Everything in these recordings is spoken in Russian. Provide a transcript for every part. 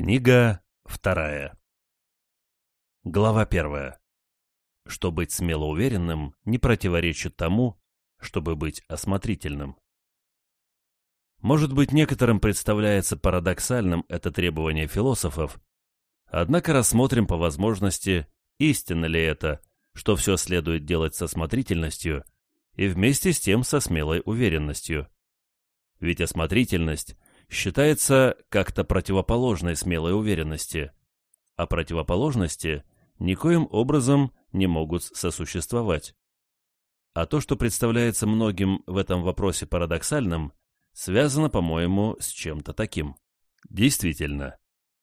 Книга вторая. Глава первая. Что быть смело уверенным не противоречит тому, чтобы быть осмотрительным. Может быть, некоторым представляется парадоксальным это требование философов, однако рассмотрим по возможности, истинно ли это, что все следует делать со осмотрительностью и вместе с тем со смелой уверенностью. Ведь осмотрительность считается как-то противоположной смелой уверенности, а противоположности никоим образом не могут сосуществовать. А то, что представляется многим в этом вопросе парадоксальным, связано, по-моему, с чем-то таким. Действительно,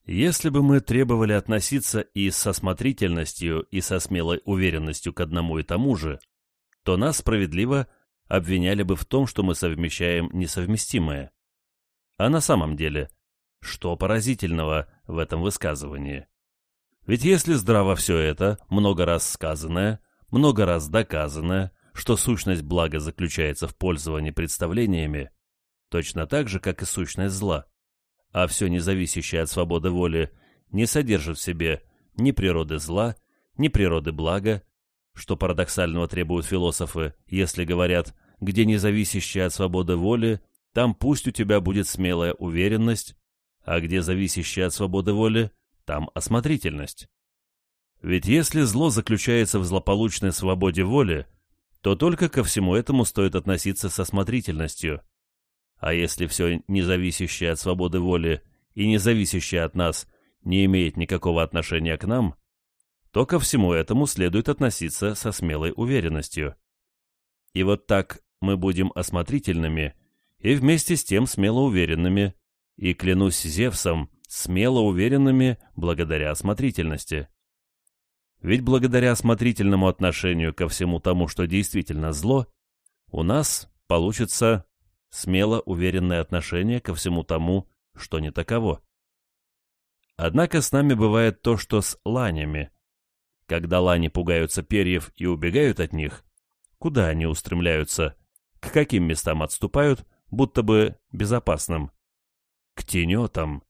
если бы мы требовали относиться и со осмотрительностью, и со смелой уверенностью к одному и тому же, то нас справедливо обвиняли бы в том, что мы совмещаем несовместимое. А на самом деле, что поразительного в этом высказывании? Ведь если здраво все это, много раз сказанное, много раз доказанное, что сущность блага заключается в пользовании представлениями, точно так же, как и сущность зла, а все независящее от свободы воли не содержит в себе ни природы зла, ни природы блага, что парадоксального требуют философы, если говорят, где независящее от свободы воли там пусть у тебя будет смелая уверенность, а где зависящая от свободы воли, там осмотрительность. Ведь если зло заключается в злополучной свободе воли, то только ко всему этому стоит относиться со осмотрительностью. А если все независящее от свободы воли и независящее от нас не имеет никакого отношения к нам, то ко всему этому следует относиться со смелой уверенностью. И вот так мы будем осмотрительными и вместе с тем смело уверенными, и, клянусь Зевсом, смело уверенными благодаря осмотрительности. Ведь благодаря осмотрительному отношению ко всему тому, что действительно зло, у нас получится смело уверенное отношение ко всему тому, что не таково. Однако с нами бывает то, что с ланями. Когда лани пугаются перьев и убегают от них, куда они устремляются, к каким местам отступают, будто бы безопасным. К тенетам.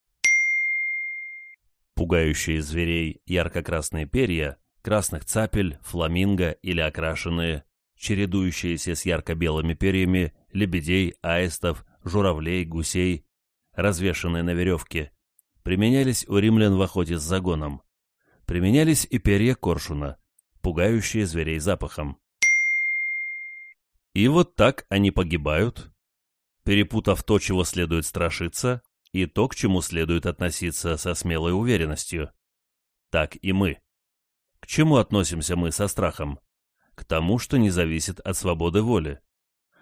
Пугающие зверей ярко-красные перья, красных цапель, фламинго или окрашенные, чередующиеся с ярко-белыми перьями лебедей, аистов, журавлей, гусей, развешанные на веревке, применялись у римлян в охоте с загоном. Применялись и перья коршуна, пугающие зверей запахом. И вот так они погибают, перепутав то, чего следует страшиться, и то, к чему следует относиться со смелой уверенностью. Так и мы. К чему относимся мы со страхом? К тому, что не зависит от свободы воли.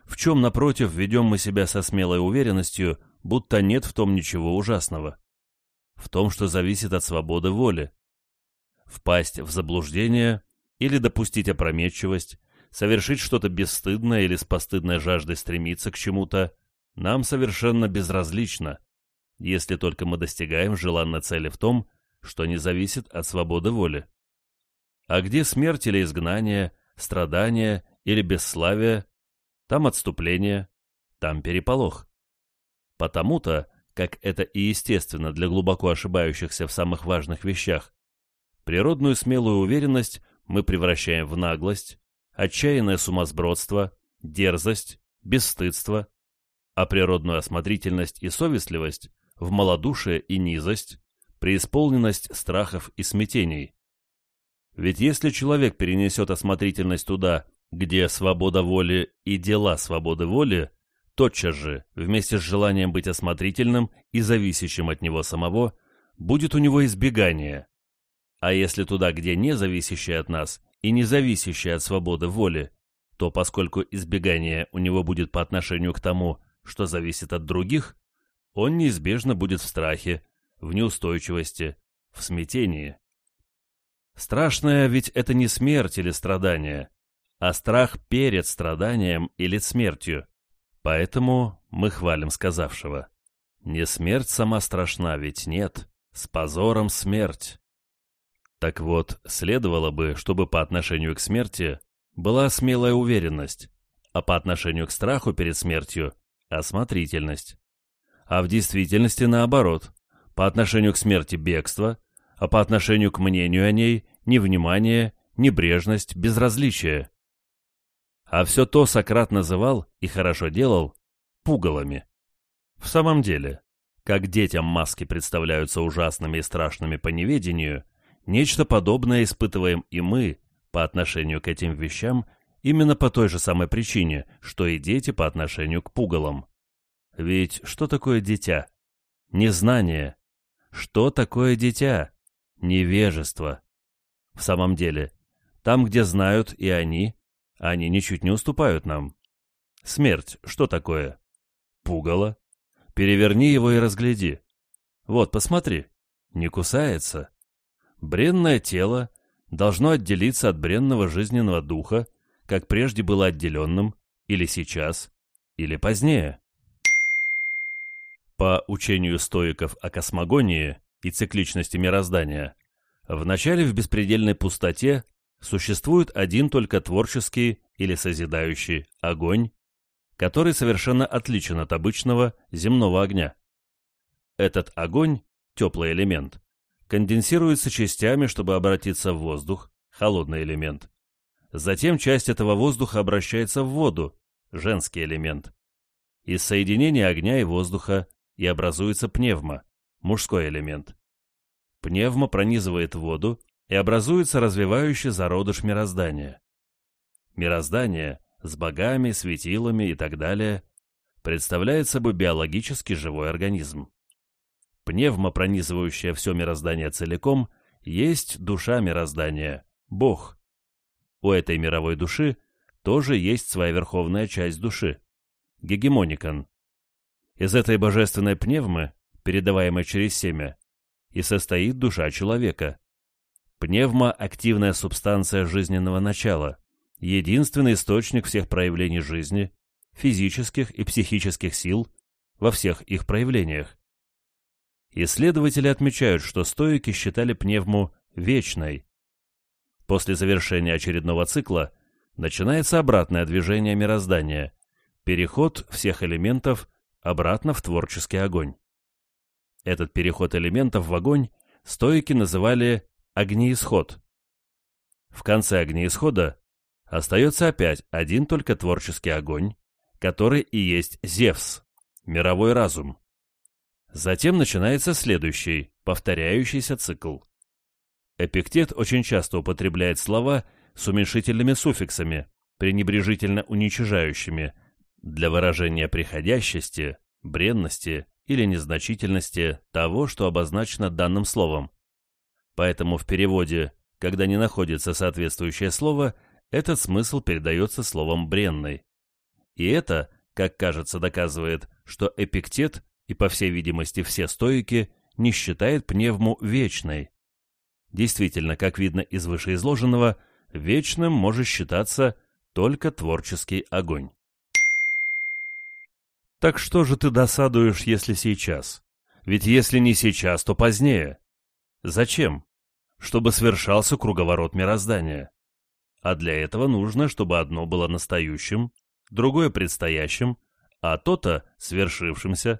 В чем, напротив, ведем мы себя со смелой уверенностью, будто нет в том ничего ужасного? В том, что зависит от свободы воли. Впасть в заблуждение или допустить опрометчивость, совершить что-то бесстыдное или с постыдной жаждой стремиться к чему-то, нам совершенно безразлично, если только мы достигаем желанной цели в том, что не зависит от свободы воли. А где смерть или изгнание, страдание или бесславие, там отступление, там переполох. Потому-то, как это и естественно для глубоко ошибающихся в самых важных вещах, природную смелую уверенность мы превращаем в наглость, отчаянное сумасбродство, дерзость, бесстыдство, а природную осмотрительность и совестливость в малодушие и низость, преисполненность страхов и смятений. Ведь если человек перенесет осмотрительность туда, где свобода воли и дела свободы воли, тотчас же, вместе с желанием быть осмотрительным и зависящим от него самого, будет у него избегание. А если туда, где не зависящее от нас и не зависящее от свободы воли, то поскольку избегание у него будет по отношению к тому, что зависит от других, он неизбежно будет в страхе, в неустойчивости, в смятении. Страшное ведь это не смерть или страдание, а страх перед страданием или смертью. Поэтому мы хвалим сказавшего. Не смерть сама страшна, ведь нет, с позором смерть. Так вот, следовало бы, чтобы по отношению к смерти была смелая уверенность, а по отношению к страху перед смертью осмотрительность. А в действительности наоборот. по отношению к смерти бегство, а по отношению к мнению о ней невнимание, небрежность, безразличие. А все то Сократ называл, и хорошо делал, пугалами. В самом деле, как детям маски представляются ужасными и страшными по неведению, нечто подобное испытываем и мы по отношению к этим вещам именно по той же самой причине, что и дети по отношению к пугалам. Ведь что такое дитя? Незнание. Что такое дитя? Невежество. В самом деле, там, где знают и они, они ничуть не уступают нам. Смерть, что такое? Пугало. Переверни его и разгляди. Вот, посмотри. Не кусается. Бренное тело должно отделиться от бренного жизненного духа, как прежде было отделенным, или сейчас, или позднее. По учению стоиков о космогонии и цикличности мироздания, вначале в беспредельной пустоте существует один только творческий или созидающий огонь, который совершенно отличен от обычного земного огня. Этот огонь, теплый элемент, конденсируется частями, чтобы обратиться в воздух, холодный элемент. Затем часть этого воздуха обращается в воду, женский элемент. Из соединения огня и воздуха и образуется пневма, мужской элемент. Пневма пронизывает воду и образуется развивающий зародыш мироздания. Мироздание с богами, светилами и так далее представляет собой биологически живой организм. Пневма, пронизывающая все мироздание целиком, есть душа мироздания, Бог. У этой мировой души тоже есть своя верховная часть души, гегемоникон. Из этой божественной пневмы, передаваемой через семя, и состоит душа человека. Пневма – активная субстанция жизненного начала, единственный источник всех проявлений жизни, физических и психических сил во всех их проявлениях. Исследователи отмечают, что стоики считали пневму вечной. После завершения очередного цикла начинается обратное движение мироздания, переход всех элементов обратно в творческий огонь. Этот переход элементов в огонь стоики называли огнеисход. В конце огнеисхода остается опять один только творческий огонь, который и есть Зевс, мировой разум. Затем начинается следующий, повторяющийся цикл. Эпиктет очень часто употребляет слова с уменьшительными суффиксами, пренебрежительно уничижающими, для выражения приходящести, бренности или незначительности того, что обозначено данным словом. Поэтому в переводе, когда не находится соответствующее слово, этот смысл передается словом «бренный». И это, как кажется, доказывает, что эпиктет и, по всей видимости, все стоики не считают пневму вечной. Действительно, как видно из вышеизложенного, вечным может считаться только творческий огонь. Так что же ты досадуешь, если сейчас? Ведь если не сейчас, то позднее. Зачем? Чтобы свершался круговорот мироздания. А для этого нужно, чтобы одно было настоящим, другое предстоящим, а то-то свершившимся.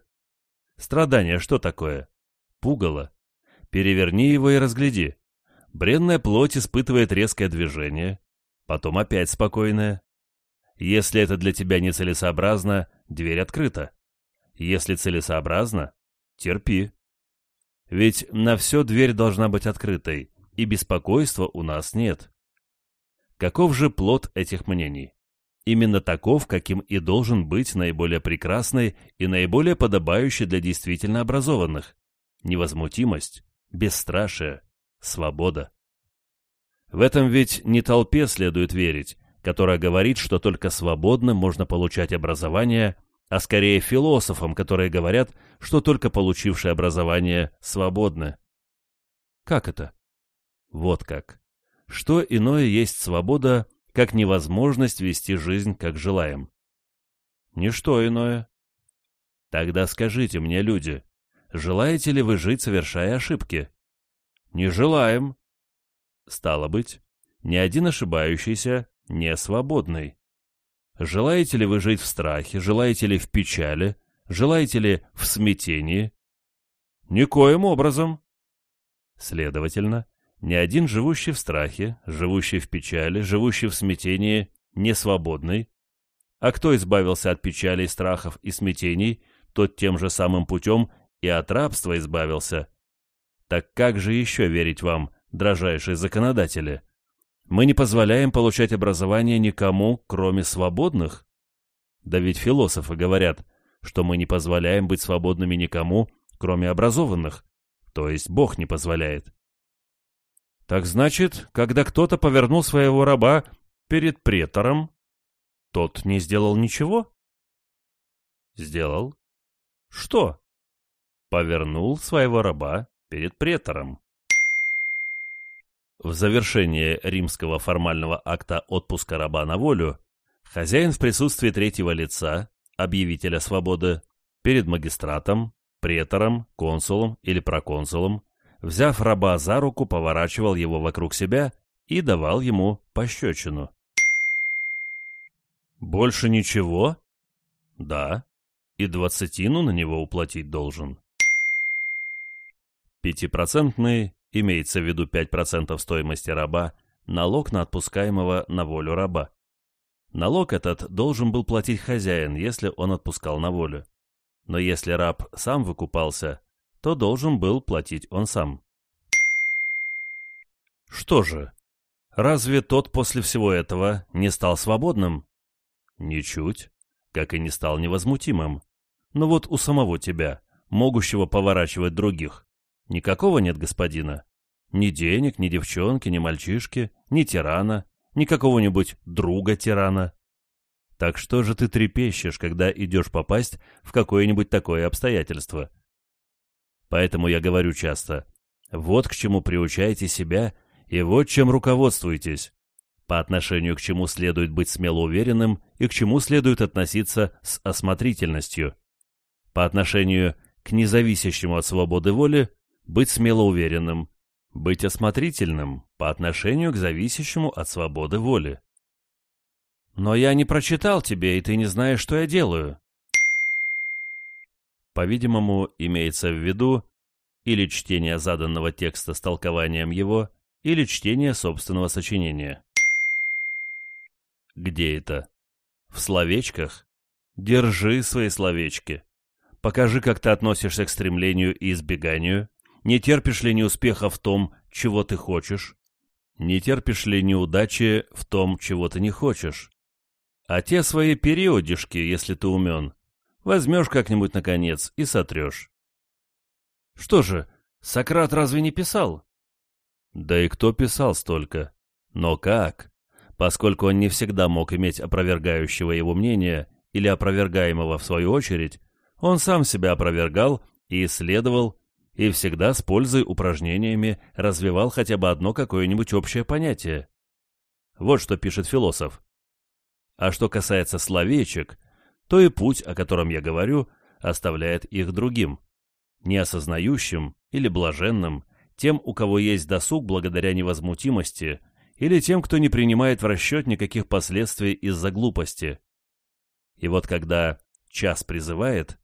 Страдание что такое? Пугало. Переверни его и разгляди. Бренная плоть испытывает резкое движение, потом опять спокойное. Если это для тебя нецелесообразно, дверь открыта. Если целесообразно, терпи. Ведь на все дверь должна быть открытой, и беспокойства у нас нет. Каков же плод этих мнений? Именно таков, каким и должен быть наиболее прекрасный и наиболее подобающий для действительно образованных. Невозмутимость, бесстрашие, свобода. В этом ведь не толпе следует верить, которая говорит, что только свободно можно получать образование, а скорее философам, которые говорят, что только получившие образование свободны. Как это? Вот как. Что иное есть свобода, как невозможность вести жизнь, как желаем? Ничто иное. Тогда скажите мне, люди, желаете ли вы жить, совершая ошибки? Не желаем. Стало быть, ни один ошибающийся не свободный. Желаете ли вы жить в страхе, желаете ли в печали, желаете ли в смятении? Никоим образом. Следовательно, ни один живущий в страхе, живущий в печали, живущий в смятении, не свободный. А кто избавился от печали, страхов и смятений, тот тем же самым путем и от рабства избавился. Так как же еще верить вам, дрожайшие законодатели? Мы не позволяем получать образование никому, кроме свободных? Да ведь философы говорят, что мы не позволяем быть свободными никому, кроме образованных, то есть Бог не позволяет. Так значит, когда кто-то повернул своего раба перед претором, тот не сделал ничего? Сделал. Что? Повернул своего раба перед претором. В завершение римского формального акта отпуска раба на волю хозяин в присутствии третьего лица, объявителя свободы, перед магистратом, претором, консулом или проконсулом, взяв раба за руку, поворачивал его вокруг себя и давал ему пощечину. «Больше ничего?» «Да, и двадцатину на него уплатить должен». Пятипроцентный, имеется в виду 5% стоимости раба, налог на отпускаемого на волю раба. Налог этот должен был платить хозяин, если он отпускал на волю. Но если раб сам выкупался, то должен был платить он сам. Что же, разве тот после всего этого не стал свободным? Ничуть, как и не стал невозмутимым. Но вот у самого тебя, могущего поворачивать других, Никакого нет господина. Ни денег, ни девчонки, ни мальчишки, ни тирана, ни какого-нибудь друга тирана. Так что же ты трепещешь, когда идешь попасть в какое-нибудь такое обстоятельство? Поэтому я говорю часто, вот к чему приучайте себя и вот чем руководствуйтесь, по отношению к чему следует быть смело уверенным и к чему следует относиться с осмотрительностью. По отношению к независящему от свободы воли быть смело уверенным, быть осмотрительным по отношению к зависящему от свободы воли. Но я не прочитал тебе, и ты не знаешь, что я делаю. По-видимому, имеется в виду или чтение заданного текста с толкованием его, или чтение собственного сочинения. Где это? В словечках? Держи свои словечки. Покажи, как ты относишься к стремлению и избеганию, не терпишь ли неуспеха в том, чего ты хочешь? Не терпишь ли неудачи в том, чего ты не хочешь? А те свои периодишки, если ты умен, возьмешь как-нибудь наконец и сотрешь. Что же, Сократ разве не писал? Да и кто писал столько? Но как? Поскольку он не всегда мог иметь опровергающего его мнения или опровергаемого в свою очередь, он сам себя опровергал и исследовал, и всегда с пользой упражнениями развивал хотя бы одно какое-нибудь общее понятие. Вот что пишет философ. А что касается словечек, то и путь, о котором я говорю, оставляет их другим, неосознающим или блаженным, тем, у кого есть досуг благодаря невозмутимости, или тем, кто не принимает в расчет никаких последствий из-за глупости. И вот когда час призывает,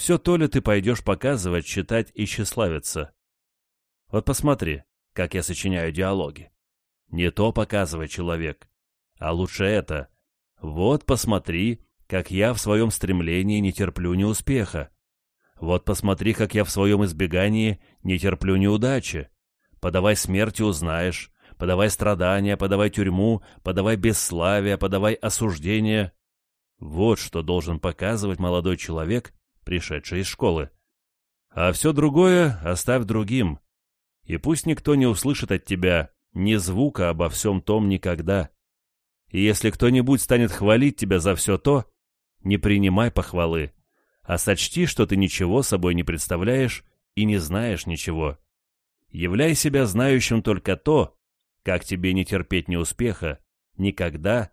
все то ли ты пойдешь показывать, читать и тщеславиться. Вот посмотри, как я сочиняю диалоги. Не то показывай, человек, а лучше это. Вот посмотри, как я в своем стремлении не терплю неуспеха. Вот посмотри, как я в своем избегании не терплю неудачи. Подавай смерти узнаешь, подавай страдания, подавай тюрьму, подавай бесславие, подавай осуждение. Вот что должен показывать молодой человек, пришедший из школы. А все другое оставь другим, и пусть никто не услышит от тебя ни звука обо всем том никогда. И если кто-нибудь станет хвалить тебя за все то, не принимай похвалы, а сочти, что ты ничего собой не представляешь и не знаешь ничего. Являй себя знающим только то, как тебе не терпеть неуспеха, никогда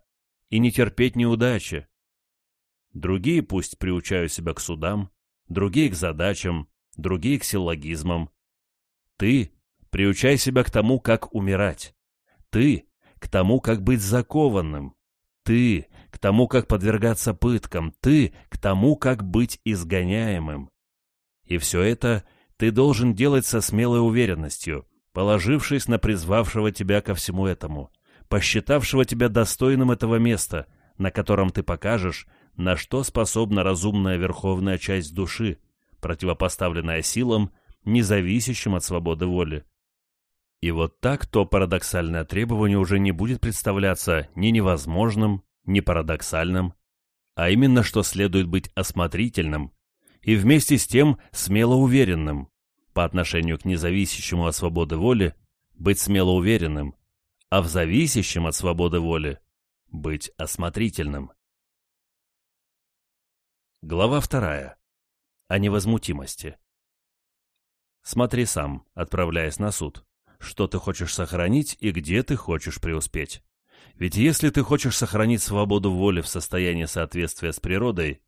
и не терпеть неудачи. Другие пусть приучают себя к судам, другие к задачам, другие к силлогизмам. Ты приучай себя к тому, как умирать. Ты к тому, как быть закованным. Ты к тому, как подвергаться пыткам. Ты к тому, как быть изгоняемым. И все это ты должен делать со смелой уверенностью, положившись на призвавшего тебя ко всему этому, посчитавшего тебя достойным этого места, на котором ты покажешь, на что способна разумная верховная часть души, противопоставленная силам, независящим от свободы воли. И вот так то парадоксальное требование уже не будет представляться ни невозможным, ни парадоксальным, а именно что следует быть осмотрительным и вместе с тем смело уверенным по отношению к независящему от свободы воли, быть смело уверенным, а в зависящем от свободы воли быть осмотрительным. Глава вторая. О невозмутимости. Смотри сам, отправляясь на суд, что ты хочешь сохранить и где ты хочешь преуспеть. Ведь если ты хочешь сохранить свободу воли в состоянии соответствия с природой,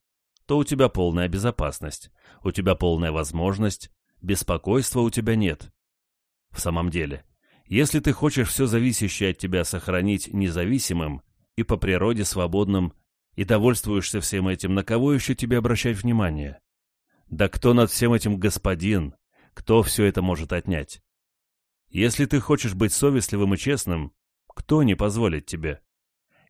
то у тебя полная безопасность, у тебя полная возможность, беспокойства у тебя нет. В самом деле, если ты хочешь все зависящее от тебя сохранить независимым и по природе свободным, и довольствуешься всем этим, на кого еще тебе обращать внимание? Да кто над всем этим господин? Кто все это может отнять? Если ты хочешь быть совестливым и честным, кто не позволит тебе?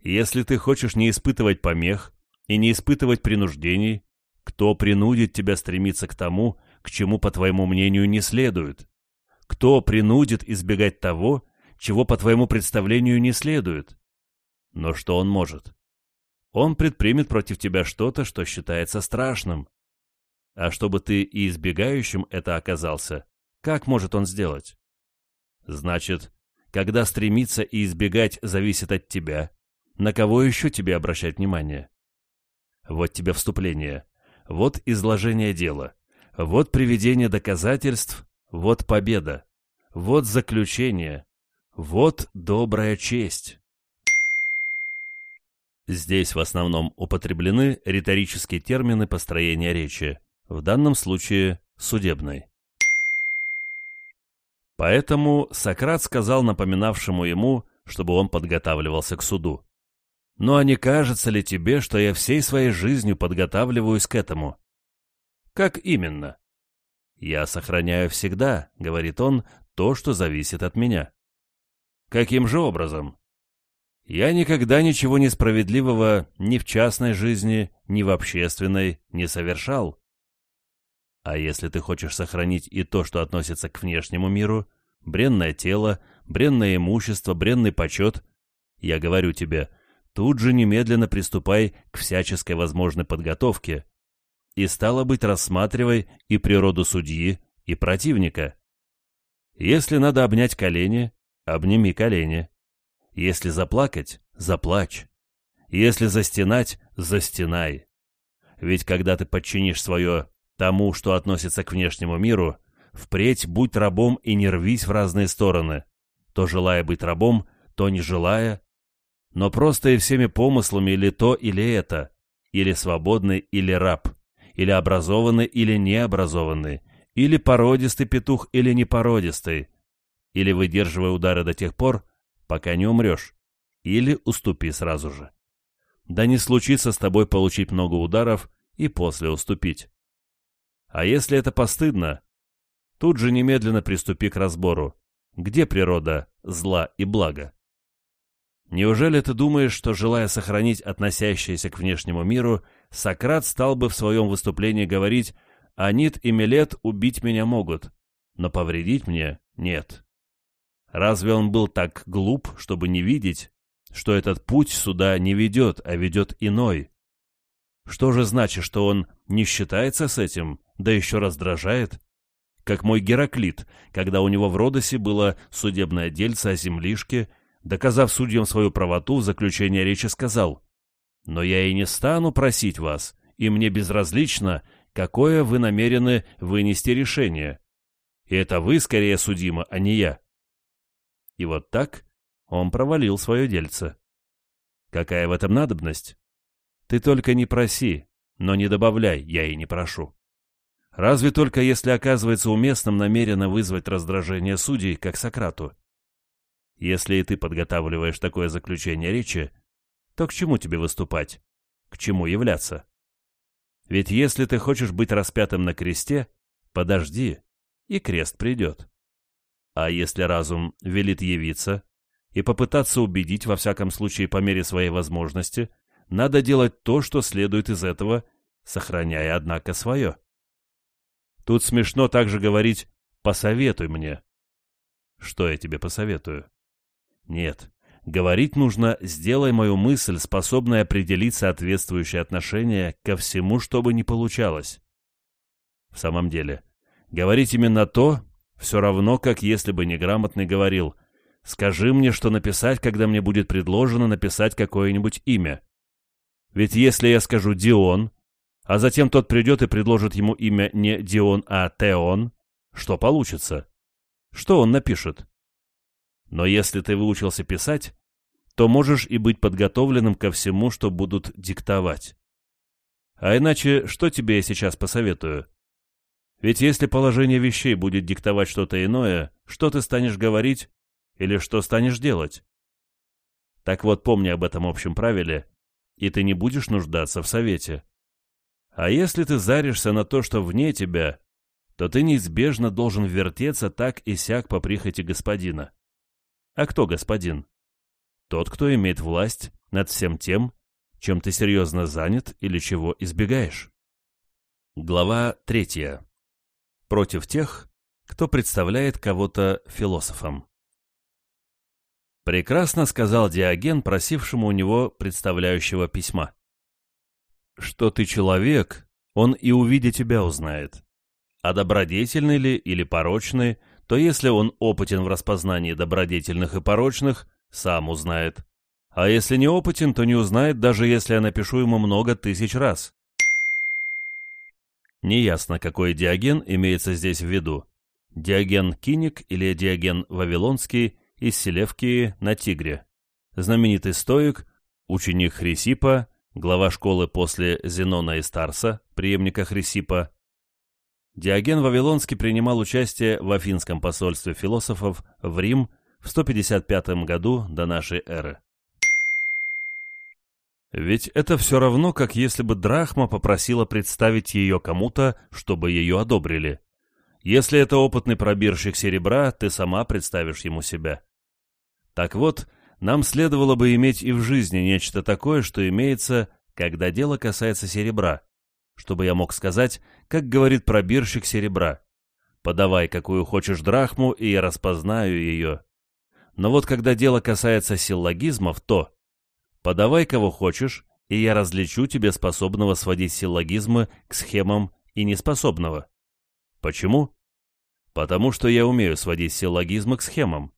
Если ты хочешь не испытывать помех и не испытывать принуждений, кто принудит тебя стремиться к тому, к чему, по твоему мнению, не следует? Кто принудит избегать того, чего, по твоему представлению, не следует? Но что он может? Он предпримет против тебя что-то, что считается страшным. А чтобы ты и избегающим это оказался, как может он сделать? Значит, когда стремиться и избегать зависит от тебя, на кого еще тебе обращать внимание? Вот тебе вступление, вот изложение дела, вот приведение доказательств, вот победа, вот заключение, вот добрая честь. Здесь в основном употреблены риторические термины построения речи, в данном случае судебной. Поэтому Сократ сказал напоминавшему ему, чтобы он подготавливался к суду. «Ну а не кажется ли тебе, что я всей своей жизнью подготавливаюсь к этому?» «Как именно?» «Я сохраняю всегда», — говорит он, — «то, что зависит от меня». «Каким же образом?» «Я никогда ничего несправедливого ни в частной жизни, ни в общественной не совершал. А если ты хочешь сохранить и то, что относится к внешнему миру, бренное тело, бренное имущество, бренный почет, я говорю тебе, тут же немедленно приступай к всяческой возможной подготовке и, стало быть, рассматривай и природу судьи, и противника. Если надо обнять колени, обними колени. Если заплакать, заплачь. Если застенать, застенай. Ведь когда ты подчинишь свое тому, что относится к внешнему миру, впредь будь рабом и не рвись в разные стороны, то желая быть рабом, то не желая, но просто и всеми помыслами или то, или это, или свободный, или раб, или образованный, или необразованный, или породистый петух, или непородистый, или выдерживай удары до тех пор, пока не умрешь, или уступи сразу же. Да не случится с тобой получить много ударов и после уступить. А если это постыдно, тут же немедленно приступи к разбору, где природа зла и блага. Неужели ты думаешь, что, желая сохранить относящееся к внешнему миру, Сократ стал бы в своем выступлении говорить «Анит и Милет убить меня могут, но повредить мне нет». Разве он был так глуп, чтобы не видеть, что этот путь сюда не ведет, а ведет иной? Что же значит, что он не считается с этим, да еще раздражает? Как мой Гераклит, когда у него в Родосе было судебное дельце о землишке, доказав судьям свою правоту, в заключение речи сказал, «Но я и не стану просить вас, и мне безразлично, какое вы намерены вынести решение. И это вы скорее судимы, а не я». И вот так он провалил свое дельце. Какая в этом надобность? Ты только не проси, но не добавляй, я и не прошу. Разве только если оказывается уместным намеренно вызвать раздражение судей, как Сократу. Если и ты подготавливаешь такое заключение речи, то к чему тебе выступать? К чему являться? Ведь если ты хочешь быть распятым на кресте, подожди, и крест придет. А если разум велит явиться и попытаться убедить, во всяком случае, по мере своей возможности, надо делать то, что следует из этого, сохраняя, однако, свое. Тут смешно также говорить «посоветуй мне». Что я тебе посоветую? Нет, говорить нужно «сделай мою мысль, способной определить соответствующее отношение ко всему, что бы ни получалось». В самом деле, говорить именно то, все равно, как если бы неграмотный говорил «скажи мне, что написать, когда мне будет предложено написать какое-нибудь имя». Ведь если я скажу «Дион», а затем тот придет и предложит ему имя не Дион, а Теон, что получится? Что он напишет? Но если ты выучился писать, то можешь и быть подготовленным ко всему, что будут диктовать. А иначе, что тебе я сейчас посоветую? Ведь если положение вещей будет диктовать что-то иное, что ты станешь говорить или что станешь делать? Так вот, помни об этом общем правиле, и ты не будешь нуждаться в совете. А если ты заришься на то, что вне тебя, то ты неизбежно должен вертеться так и сяк по прихоти господина. А кто господин? Тот, кто имеет власть над всем тем, чем ты серьезно занят или чего избегаешь. Глава третья. Против тех, кто представляет кого-то философом. Прекрасно сказал Диоген, просившему у него представляющего письма что ты человек, он и увидя тебя узнает. А добродетельный ли или порочный, то если он опытен в распознании добродетельных и порочных, сам узнает. А если не опытен, то не узнает, даже если я напишу ему много тысяч раз. Неясно, какой Диоген имеется здесь в виду. Диоген Киник или Диоген Вавилонский из Селевкии на Тигре. Знаменитый стоик, ученик Хрисипа, глава школы после Зенона и Старса, преемника Хрисипа, Диоген Вавилонский принимал участие в Афинском посольстве философов в Рим в 155 году до нашей эры. Ведь это все равно, как если бы Драхма попросила представить ее кому-то, чтобы ее одобрили. Если это опытный пробирщик серебра, ты сама представишь ему себя. Так вот, нам следовало бы иметь и в жизни нечто такое, что имеется, когда дело касается серебра, чтобы я мог сказать, как говорит пробирщик серебра. «Подавай, какую хочешь драхму, и я распознаю ее». Но вот когда дело касается силлогизмов, то «подавай, кого хочешь, и я различу тебе способного сводить силлогизмы к схемам и неспособного». Почему? Потому что я умею сводить силлогизмы к схемам.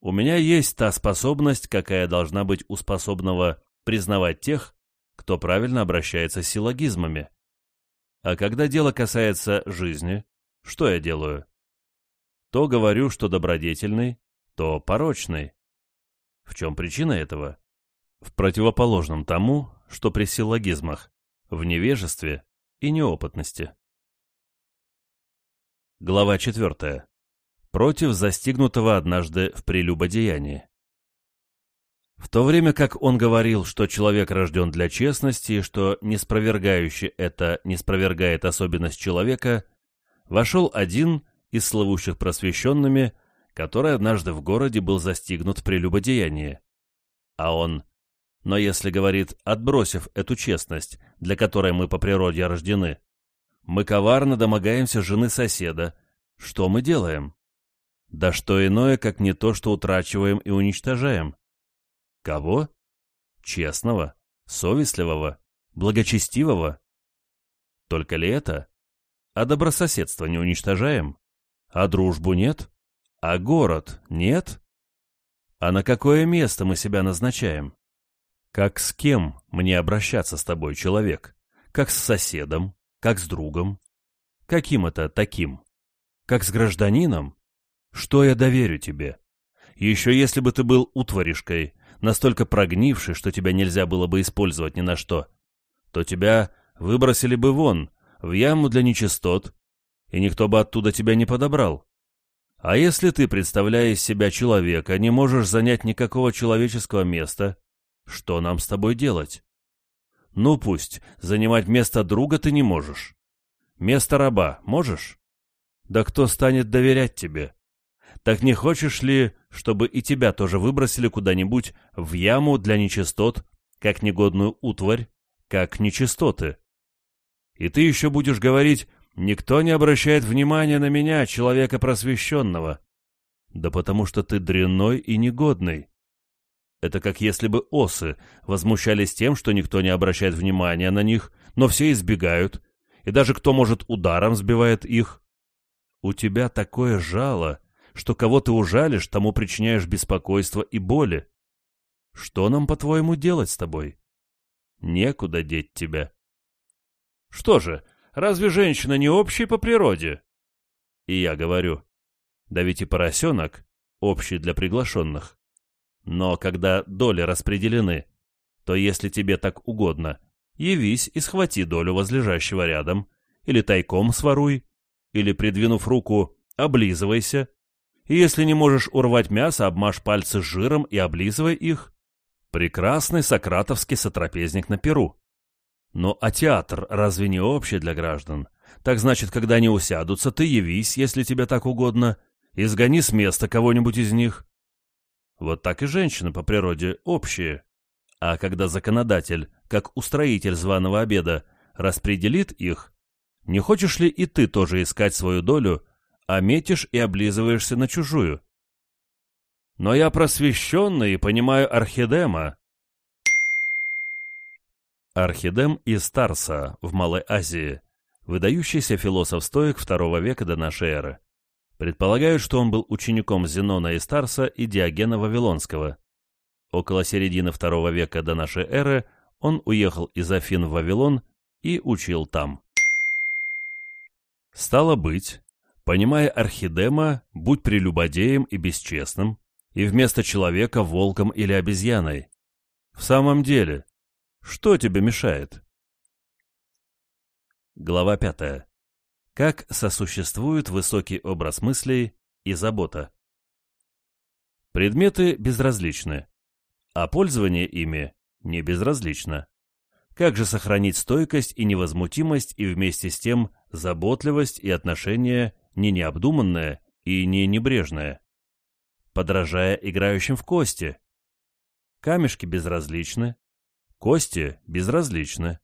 У меня есть та способность, какая должна быть у способного признавать тех, кто правильно обращается с силлогизмами. А когда дело касается жизни, что я делаю? То говорю, что добродетельный, то порочный. В чем причина этого? В противоположном тому, что при силлогизмах, в невежестве и неопытности. Глава четвертая против застигнутого однажды в прелюбодеянии. В то время как он говорил, что человек рожден для честности и что неспровергающий это не спровергает особенность человека, вошел один из славущих просвещенными, который однажды в городе был застигнут в прелюбодеянии. А он, но если говорит, отбросив эту честность, для которой мы по природе рождены, мы коварно домогаемся жены соседа, что мы делаем? Да что иное, как не то, что утрачиваем и уничтожаем. Кого? Честного, совестливого, благочестивого. Только ли это? А добрососедство не уничтожаем? А дружбу нет? А город нет? А на какое место мы себя назначаем? Как с кем мне обращаться с тобой, человек? Как с соседом? Как с другом? Каким это таким? Как с гражданином? Что я доверю тебе? Еще если бы ты был утворишкой, настолько прогнивший, что тебя нельзя было бы использовать ни на что, то тебя выбросили бы вон, в яму для нечистот, и никто бы оттуда тебя не подобрал. А если ты, представляя из себя человека, не можешь занять никакого человеческого места, что нам с тобой делать? Ну пусть, занимать место друга ты не можешь. Место раба можешь? Да кто станет доверять тебе? Так не хочешь ли, чтобы и тебя тоже выбросили куда-нибудь в яму для нечистот, как негодную утварь, как нечистоты? И ты еще будешь говорить, никто не обращает внимания на меня, человека просвещенного. Да потому что ты дрянной и негодный. Это как если бы осы возмущались тем, что никто не обращает внимания на них, но все избегают, и даже кто может ударом сбивает их. У тебя такое жало, что кого ты ужалишь, тому причиняешь беспокойство и боли. Что нам, по-твоему, делать с тобой? Некуда деть тебя. Что же, разве женщина не общая по природе? И я говорю, да ведь и поросенок общий для приглашенных. Но когда доли распределены, то если тебе так угодно, явись и схвати долю возлежащего рядом, или тайком своруй, или, придвинув руку, облизывайся, и если не можешь урвать мясо, обмажь пальцы жиром и облизывай их. Прекрасный сократовский сотрапезник на перу. Но а театр разве не общий для граждан? Так значит, когда они усядутся, ты явись, если тебе так угодно, и сгони с места кого-нибудь из них. Вот так и женщины по природе общие. А когда законодатель, как устроитель званого обеда, распределит их, не хочешь ли и ты тоже искать свою долю, а метишь и облизываешься на чужую? Но я просвещенный и понимаю Архидема. Архидем из Тарса в Малой Азии, выдающийся философ-стоик II века до нашей эры. Предполагают, что он был учеником Зенона из Тарса и Диогена Вавилонского. Около середины II века до нашей эры он уехал из Афин в Вавилон и учил там. Стало быть, понимая Архидема, будь прелюбодеем и бесчестным, и вместо человека волком или обезьяной. В самом деле, что тебе мешает? Глава пятая. Как сосуществуют высокий образ мыслей и забота? Предметы безразличны, а пользование ими не безразлично. Как же сохранить стойкость и невозмутимость и вместе с тем заботливость и отношение не необдуманное и не небрежное? Подражая играющим в кости. Камешки безразличны, кости безразличны.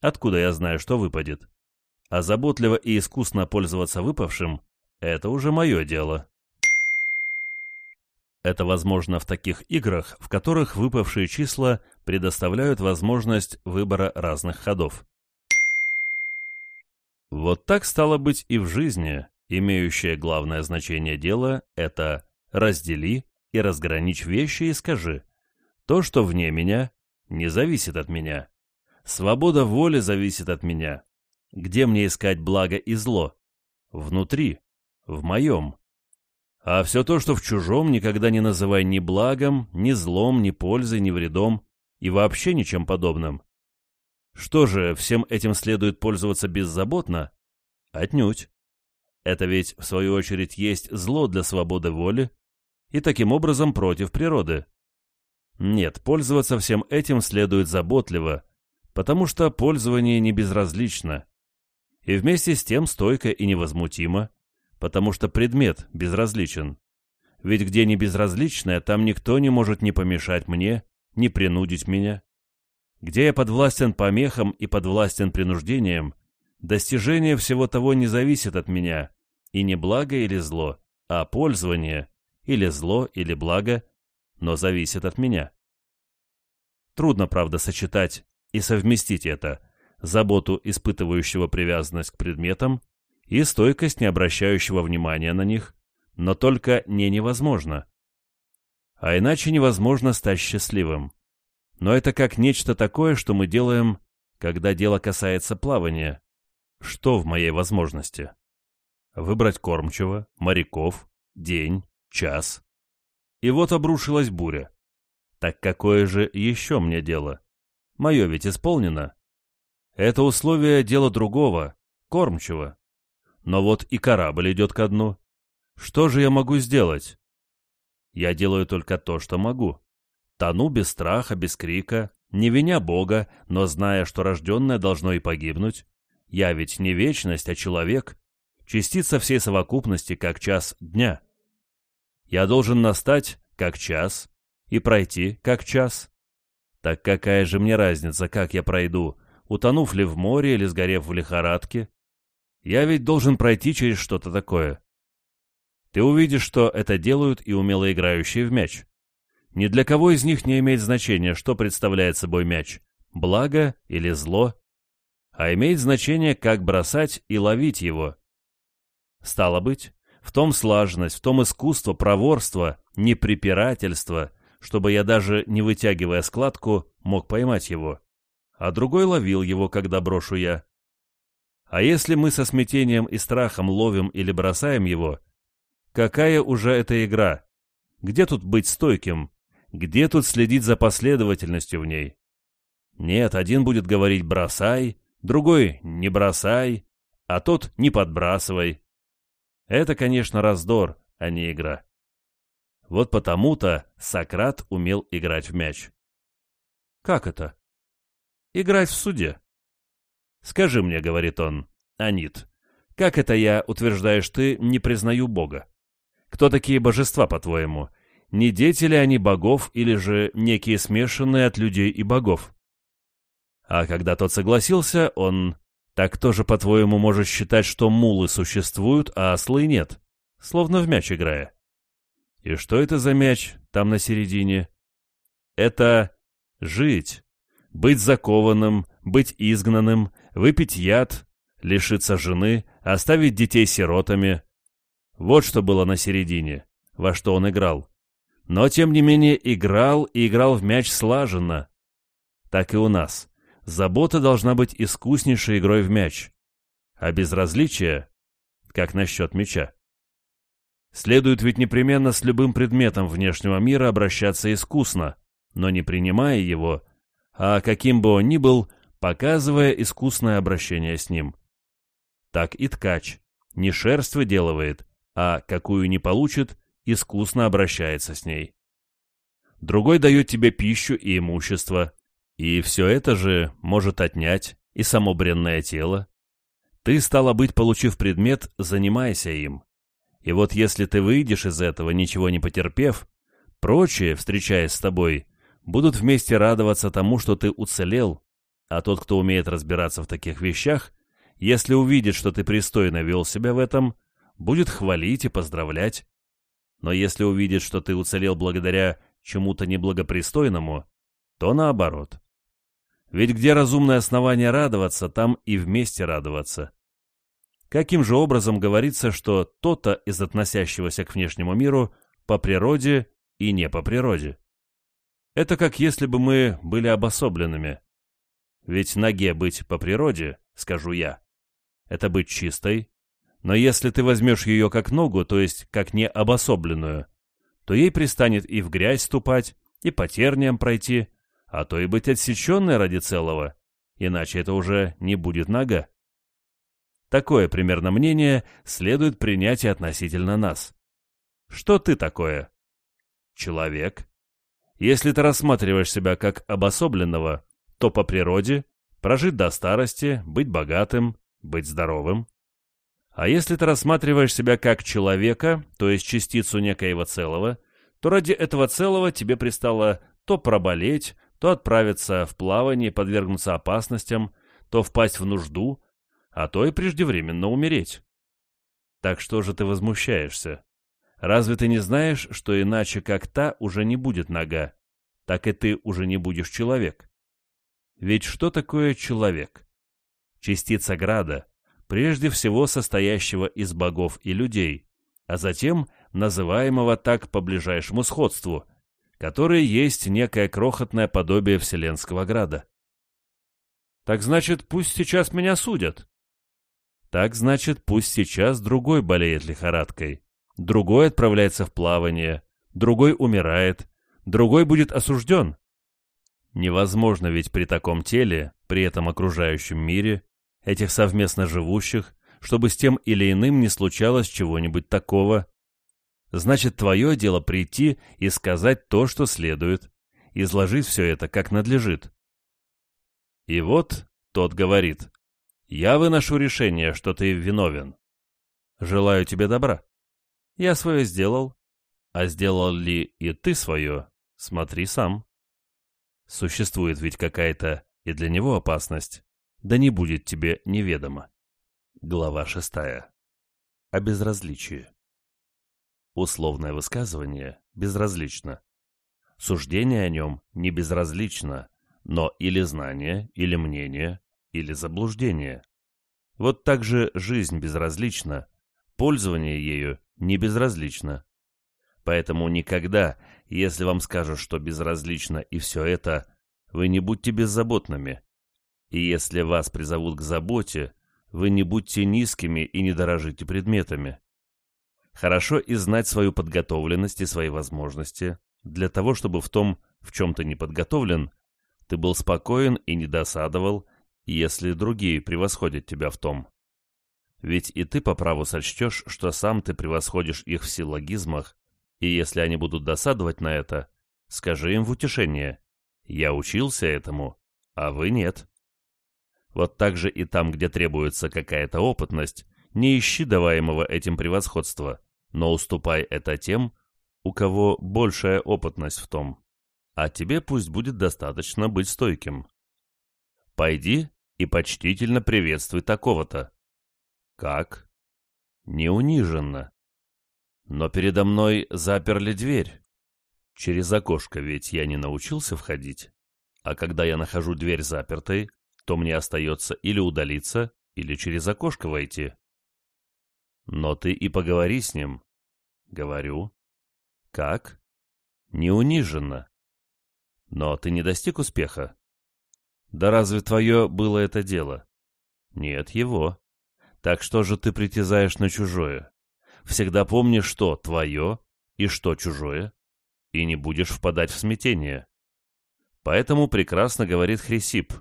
Откуда я знаю, что выпадет? А заботливо и искусно пользоваться выпавшим – это уже мое дело. Это возможно в таких играх, в которых выпавшие числа предоставляют возможность выбора разных ходов. Вот так стало быть и в жизни, имеющее главное значение дела – это «раздели и разграничь вещи и скажи, то, что вне меня, не зависит от меня. Свобода воли зависит от меня. Где мне искать благо и зло? Внутри, в моем. А все то, что в чужом, никогда не называй ни благом, ни злом, ни пользой, ни вредом и вообще ничем подобным. Что же, всем этим следует пользоваться беззаботно? Отнюдь. Это ведь, в свою очередь, есть зло для свободы воли и таким образом против природы. Нет, пользоваться всем этим следует заботливо, потому что пользование не безразлично. И вместе с тем стойко и невозмутимо, потому что предмет безразличен. Ведь где не безразличное, там никто не может ни помешать мне, ни принудить меня. Где я подвластен помехам и подвластен принуждениям, достижение всего того не зависит от меня, и не благо или зло, а пользование, или зло, или благо, но зависит от меня. Трудно, правда, сочетать и совместить это, заботу испытывающего привязанность к предметам и стойкость не обращающего внимания на них, но только не невозможно. А иначе невозможно стать счастливым. Но это как нечто такое, что мы делаем, когда дело касается плавания. Что в моей возможности? Выбрать кормчего, моряков, день, час. И вот обрушилась буря. Так какое же еще мне дело? Мое ведь исполнено. Это условие дело другого, кормчего. Но вот и корабль идет ко дну. Что же я могу сделать? Я делаю только то, что могу. Тону без страха, без крика, не виня Бога, но зная, что рожденное должно и погибнуть. Я ведь не вечность, а человек. частица всей совокупности, как час дня. Я должен настать, как час, и пройти, как час. Так какая же мне разница, как я пройду, утонув ли в море или сгорев в лихорадке? Я ведь должен пройти через что-то такое. Ты увидишь, что это делают и умело играющие в мяч. Ни для кого из них не имеет значения, что представляет собой мяч – благо или зло, а имеет значение, как бросать и ловить его. Стало быть, в том слаженность, в том искусство, проворство, непрепирательство, чтобы я даже, не вытягивая складку, мог поймать его, а другой ловил его, когда брошу я. А если мы со смятением и страхом ловим или бросаем его, какая уже эта игра? Где тут быть стойким? Где тут следить за последовательностью в ней? Нет, один будет говорить «бросай», другой «не бросай», а тот «не подбрасывай». Это, конечно, раздор, а не игра. Вот потому-то Сократ умел играть в мяч. Как это? Играть в суде. «Скажи мне», — говорит он, — «Анит, как это я, утверждаешь ты, не признаю Бога? Кто такие божества, по-твоему? Не дети ли они богов или же некие смешанные от людей и богов?» А когда тот согласился, он... «Так кто же, по-твоему, может считать, что мулы существуют, а ослы нет?» Словно в мяч играя. «И что это за мяч там на середине?» «Это жить, быть закованным, быть изгнанным, выпить яд, лишиться жены, оставить детей сиротами. Вот что было на середине, во что он играл. Но, тем не менее, играл и играл в мяч слаженно. Так и у нас. Забота должна быть искуснейшей игрой в мяч. А безразличие, как насчет мяча. Следует ведь непременно с любым предметом внешнего мира обращаться искусно, но не принимая его, а каким бы он ни был, показывая искусное обращение с ним. Так и ткач не шерсть выделывает, а какую не получит, искусно обращается с ней. Другой дает тебе пищу и имущество, и все это же может отнять и само бренное тело. Ты, стало быть, получив предмет, занимайся им. И вот если ты выйдешь из этого, ничего не потерпев, прочие, встречаясь с тобой, будут вместе радоваться тому, что ты уцелел, а тот, кто умеет разбираться в таких вещах, если увидит, что ты пристойно вел себя в этом, будет хвалить и поздравлять. Но если увидит, что ты уцелел благодаря чему-то неблагопристойному, то наоборот. Ведь где разумное основание радоваться, там и вместе радоваться. Каким же образом говорится, что то-то из относящегося к внешнему миру по природе и не по природе? Это как если бы мы были обособленными. Ведь ноге быть по природе, скажу я, это быть чистой, но если ты возьмешь ее как ногу, то есть как необособленную, то ей пристанет и в грязь ступать, и по терниям пройти, а то и быть отсеченной ради целого, иначе это уже не будет нога. Такое примерно мнение следует принять и относительно нас. Что ты такое? Человек, если ты рассматриваешь себя как обособленного, то по природе прожить до старости, быть богатым, быть здоровым. А если ты рассматриваешь себя как человека, то есть частицу некоего целого, то ради этого целого тебе пристало то проболеть, то отправиться в плавание, подвергнуться опасностям, то впасть в нужду, а то и преждевременно умереть. Так что же ты возмущаешься? Разве ты не знаешь, что иначе как та уже не будет нога, так и ты уже не будешь человек? Ведь что такое человек? Частица града, прежде всего состоящего из богов и людей, а затем называемого так по ближайшему сходству, которое есть некое крохотное подобие Вселенского града. Так значит, пусть сейчас меня судят. Так значит, пусть сейчас другой болеет лихорадкой, другой отправляется в плавание, другой умирает, другой будет осужден. Невозможно ведь при таком теле, при этом окружающем мире, этих совместно живущих, чтобы с тем или иным не случалось чего-нибудь такого. Значит, твое дело прийти и сказать то, что следует, изложить все это как надлежит. И вот тот говорит, «Я выношу решение, что ты виновен. Желаю тебе добра. Я свое сделал. А сделал ли и ты свое, смотри сам. Существует ведь какая-то и для него опасность, да не будет тебе неведомо. Глава шестая. О безразличии. Условное высказывание безразлично. Суждение о нем не безразлично, но или знание, или мнение, или заблуждение. Вот так же жизнь безразлична, пользование ею не безразлично. Поэтому никогда, если вам скажут, что безразлично и все это, вы не будьте беззаботными. И если вас призовут к заботе, вы не будьте низкими и не дорожите предметами. Хорошо и знать свою подготовленность и свои возможности, для того, чтобы в том, в чем ты не подготовлен, ты был спокоен и не досадовал, если другие превосходят тебя в том. Ведь и ты по праву сочтешь, что сам ты превосходишь их в силлогизмах, и если они будут досадовать на это, скажи им в утешение «Я учился этому, а вы нет». Вот так же и там, где требуется какая-то опытность, не ищи даваемого этим превосходства, но уступай это тем, у кого большая опытность в том. А тебе пусть будет достаточно быть стойким. Пойди и почтительно приветствуй такого-то. Как? Не униженно. Но передо мной заперли дверь. Через окошко ведь я не научился входить. А когда я нахожу дверь запертой, то мне остается или удалиться, или через окошко войти. Но ты и поговори с ним. Говорю. Как? Не униженно. Но ты не достиг успеха. Да разве твое было это дело? Нет, его. Так что же ты притязаешь на чужое? Всегда помни, что твое и что чужое, и не будешь впадать в смятение. Поэтому прекрасно говорит Хрисип.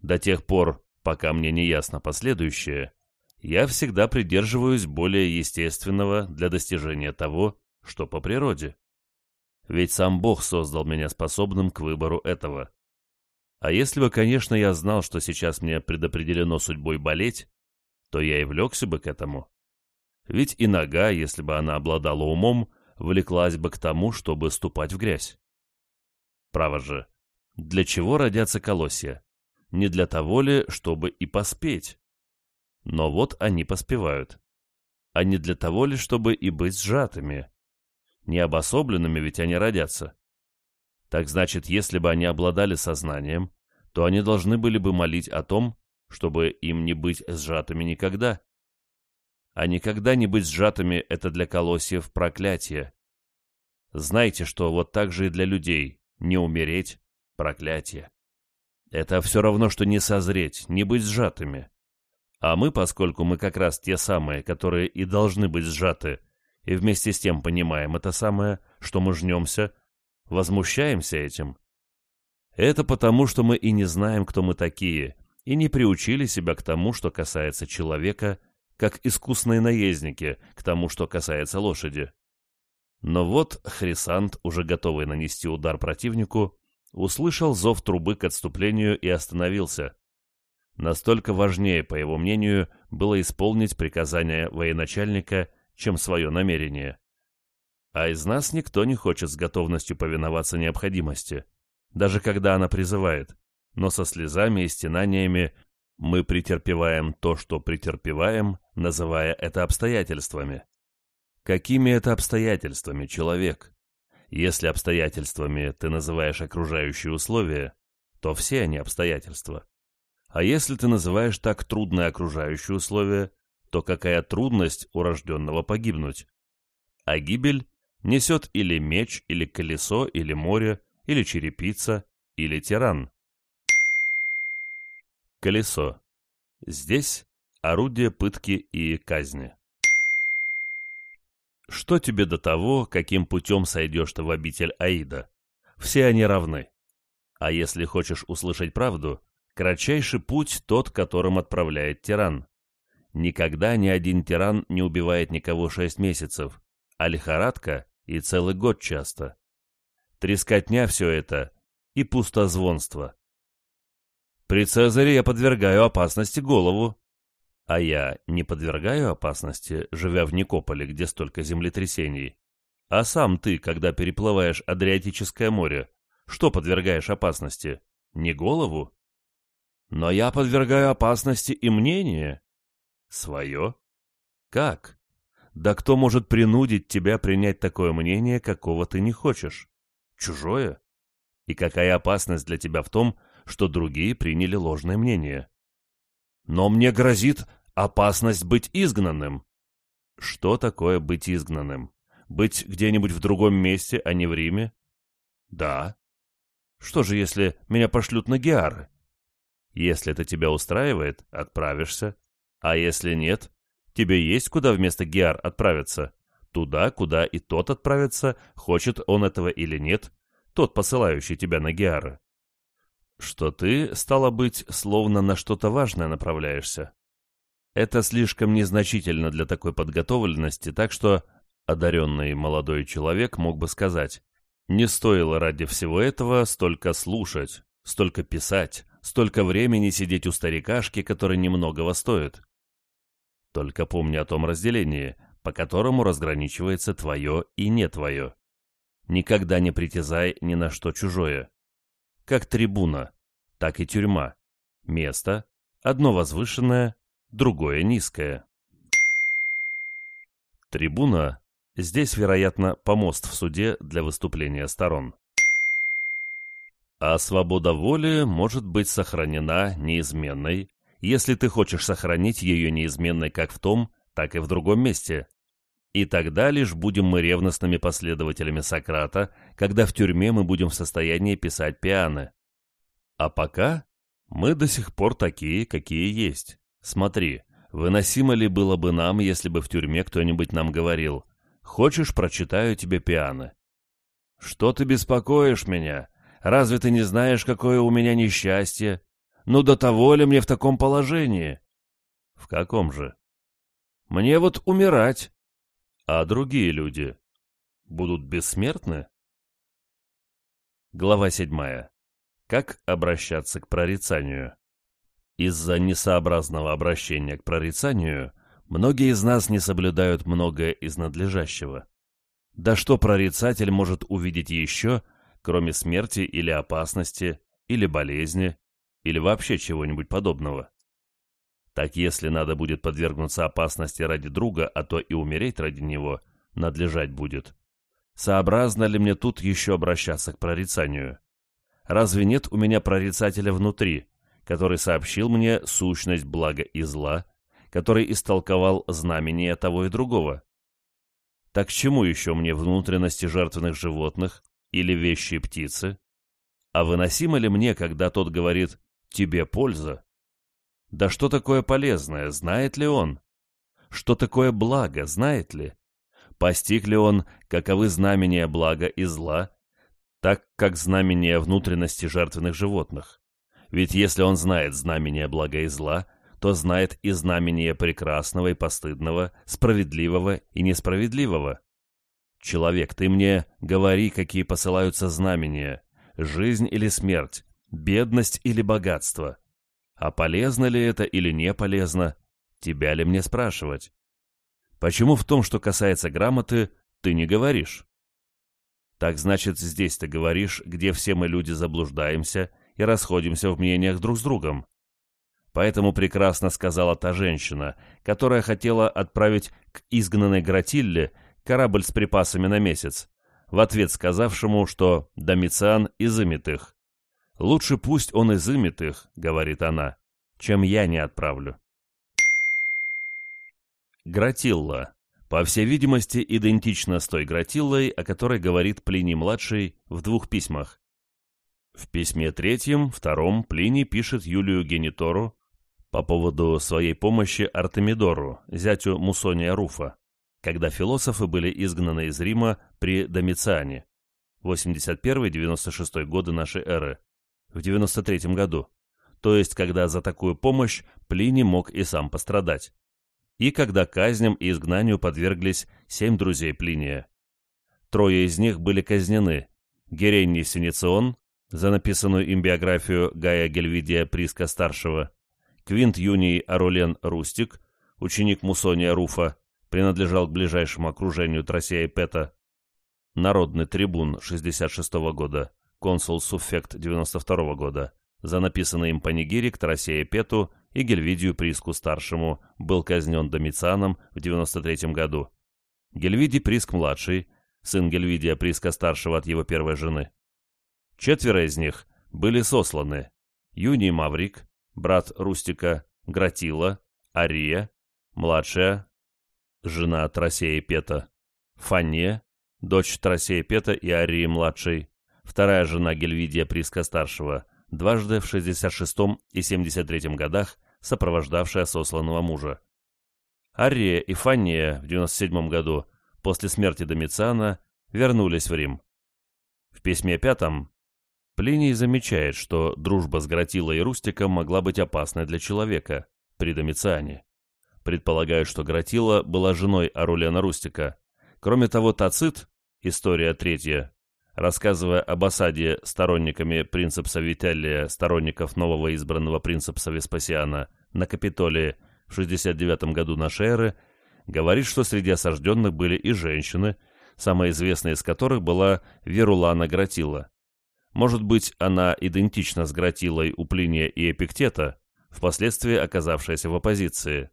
До тех пор, пока мне не ясно последующее, я всегда придерживаюсь более естественного для достижения того, что по природе. Ведь сам Бог создал меня способным к выбору этого. А если бы, конечно, я знал, что сейчас мне предопределено судьбой болеть, то я и влекся бы к этому. Ведь и нога, если бы она обладала умом, влеклась бы к тому, чтобы ступать в грязь. Право же, для чего родятся колосья? Не для того ли, чтобы и поспеть? Но вот они поспевают. А не для того ли, чтобы и быть сжатыми? Не обособленными ведь они родятся. Так значит, если бы они обладали сознанием, то они должны были бы молить о том, чтобы им не быть сжатыми никогда. А никогда не быть сжатыми — это для колосьев проклятие. Знайте, что вот так же и для людей не умереть — проклятие. Это все равно, что не созреть, не быть сжатыми. А мы, поскольку мы как раз те самые, которые и должны быть сжаты, и вместе с тем понимаем это самое, что мы жнемся, возмущаемся этим. Это потому, что мы и не знаем, кто мы такие, и не приучили себя к тому, что касается человека, как искусные наездники к тому, что касается лошади. Но вот Хрисант, уже готовый нанести удар противнику, услышал зов трубы к отступлению и остановился. Настолько важнее, по его мнению, было исполнить приказание военачальника, чем свое намерение. А из нас никто не хочет с готовностью повиноваться необходимости, даже когда она призывает, но со слезами и стенаниями мы претерпеваем то, что претерпеваем, называя это обстоятельствами. Какими это обстоятельствами, человек? Если обстоятельствами ты называешь окружающие условия, то все они обстоятельства. А если ты называешь так трудные окружающие условия, то какая трудность у рожденного погибнуть? А гибель несет или меч, или колесо, или море, или черепица, или тиран. Колесо. Здесь орудие пытки и казни. Что тебе до того, каким путем сойдешь ты в обитель Аида? Все они равны. А если хочешь услышать правду, кратчайший путь тот, которым отправляет тиран. Никогда ни один тиран не убивает никого шесть месяцев, а лихорадка и целый год часто. Трескотня все это и пустозвонство. При Цезаре я подвергаю опасности голову. А я не подвергаю опасности, живя в Никополе, где столько землетрясений. А сам ты, когда переплываешь Адриатическое море, что подвергаешь опасности? Не голову? Но я подвергаю опасности и мнение. Свое? Как? Да кто может принудить тебя принять такое мнение, какого ты не хочешь? Чужое? И какая опасность для тебя в том, что другие приняли ложное мнение? Но мне грозит опасность быть изгнанным. Что такое быть изгнанным? Быть где-нибудь в другом месте, а не в Риме? Да. Что же, если меня пошлют на Геары? Если это тебя устраивает, отправишься. А если нет, тебе есть куда вместо Геар отправиться. Туда, куда и тот отправится, хочет он этого или нет, тот, посылающий тебя на Геары. Что ты, стало быть, словно на что-то важное направляешься. Это слишком незначительно для такой подготовленности, так что одаренный молодой человек мог бы сказать, не стоило ради всего этого столько слушать, столько писать, столько времени сидеть у старикашки, который немногого стоит. Только помни о том разделении, по которому разграничивается твое и не твое. Никогда не притязай ни на что чужое. Как трибуна, так и тюрьма. Место, одно возвышенное, другое низкое. Трибуна Здесь, вероятно, помост в суде для выступления сторон. А свобода воли может быть сохранена неизменной, если ты хочешь сохранить ее неизменной как в том, так и в другом месте. И тогда лишь будем мы ревностными последователями Сократа, когда в тюрьме мы будем в состоянии писать пианы. А пока мы до сих пор такие, какие есть. Смотри, выносимо ли было бы нам, если бы в тюрьме кто-нибудь нам говорил – Хочешь, прочитаю тебе пиано?» «Что ты беспокоишь меня? Разве ты не знаешь, какое у меня несчастье? Ну, до того ли мне в таком положении?» «В каком же?» «Мне вот умирать. А другие люди будут бессмертны?» Глава седьмая. Как обращаться к прорицанию? Из-за несообразного обращения к прорицанию Многие из нас не соблюдают многое из надлежащего. Да что прорицатель может увидеть еще, кроме смерти или опасности, или болезни, или вообще чего-нибудь подобного? Так если надо будет подвергнуться опасности ради друга, а то и умереть ради него, надлежать будет. Сообразно ли мне тут еще обращаться к прорицанию? Разве нет у меня прорицателя внутри, который сообщил мне сущность блага и зла, который истолковал знамения того и другого. Так чему еще мне внутренности жертвенных животных или вещи птицы? А выносимо ли мне, когда тот говорит «тебе польза»? Да что такое полезное, знает ли он? Что такое благо, знает ли? Постиг ли он, каковы знамения блага и зла, так как знамения внутренности жертвенных животных? Ведь если он знает знамения блага и зла, то знает и знамение прекрасного и постыдного, справедливого и несправедливого. Человек, ты мне говори, какие посылаются знамения, жизнь или смерть, бедность или богатство. А полезно ли это или не полезно, тебя ли мне спрашивать? Почему в том, что касается грамоты, ты не говоришь? Так значит, здесь ты говоришь, где все мы люди заблуждаемся и расходимся в мнениях друг с другом. Поэтому прекрасно сказала та женщина, которая хотела отправить к изгнанной Гратилле корабль с припасами на месяц, в ответ сказавшему, что Домициан изымет их. «Лучше пусть он изымет их», — говорит она, — «чем я не отправлю». Гратилла. По всей видимости, идентична с той Гратиллой, о которой говорит Плиний-младший в двух письмах. В письме третьем, втором, Плиний пишет Юлию Генитору, по поводу своей помощи Артемидору, зятю Мусония Руфа, когда философы были изгнаны из Рима при Домициане, 81-96 годы нашей эры, в 93 году, то есть когда за такую помощь Плиний мог и сам пострадать, и когда казням и изгнанию подверглись семь друзей Плиния. Трое из них были казнены, Герений Синицион, за написанную им биографию Гая Гельвидия Приска-старшего, Квинт Юний Арулен Рустик, ученик Мусония Руфа, принадлежал к ближайшему окружению Тросея Пета, народный трибун 66 года, консул Суффект 92 года, за написанный им панигирик Тросея Пету и Гельвидию Приску-старшему был казнен Домицианом в 93 году. Гельвидий Приск-младший, сын Гельвидия Приска-старшего от его первой жены. Четверо из них были сосланы. Юний Маврик, брат Рустика, Гратила, Ария, младшая, жена Тросея Пета, Фанне, дочь Тросея Пета и Арии младшей, вторая жена Гельвидия Приска-старшего, дважды в 66 и 73 годах сопровождавшая сосланного мужа. Ария и Фанния в 97 году, после смерти Домициана, вернулись в Рим. В письме пятом Плиний замечает, что дружба с Гратилой и Рустиком могла быть опасной для человека при Домициане. Предполагают, что Гратила была женой Арулена Рустика. Кроме того, Тацит, история третья, рассказывая об осаде сторонниками принципса Вителлия, сторонников нового избранного принципса Веспасиана на Капитолии в 69 году нашей эры, говорит, что среди осажденных были и женщины, самая известная из которых была Верулана Гратила. Может быть, она идентична с Гратилой у Плиния и Эпиктета, впоследствии оказавшаяся в оппозиции.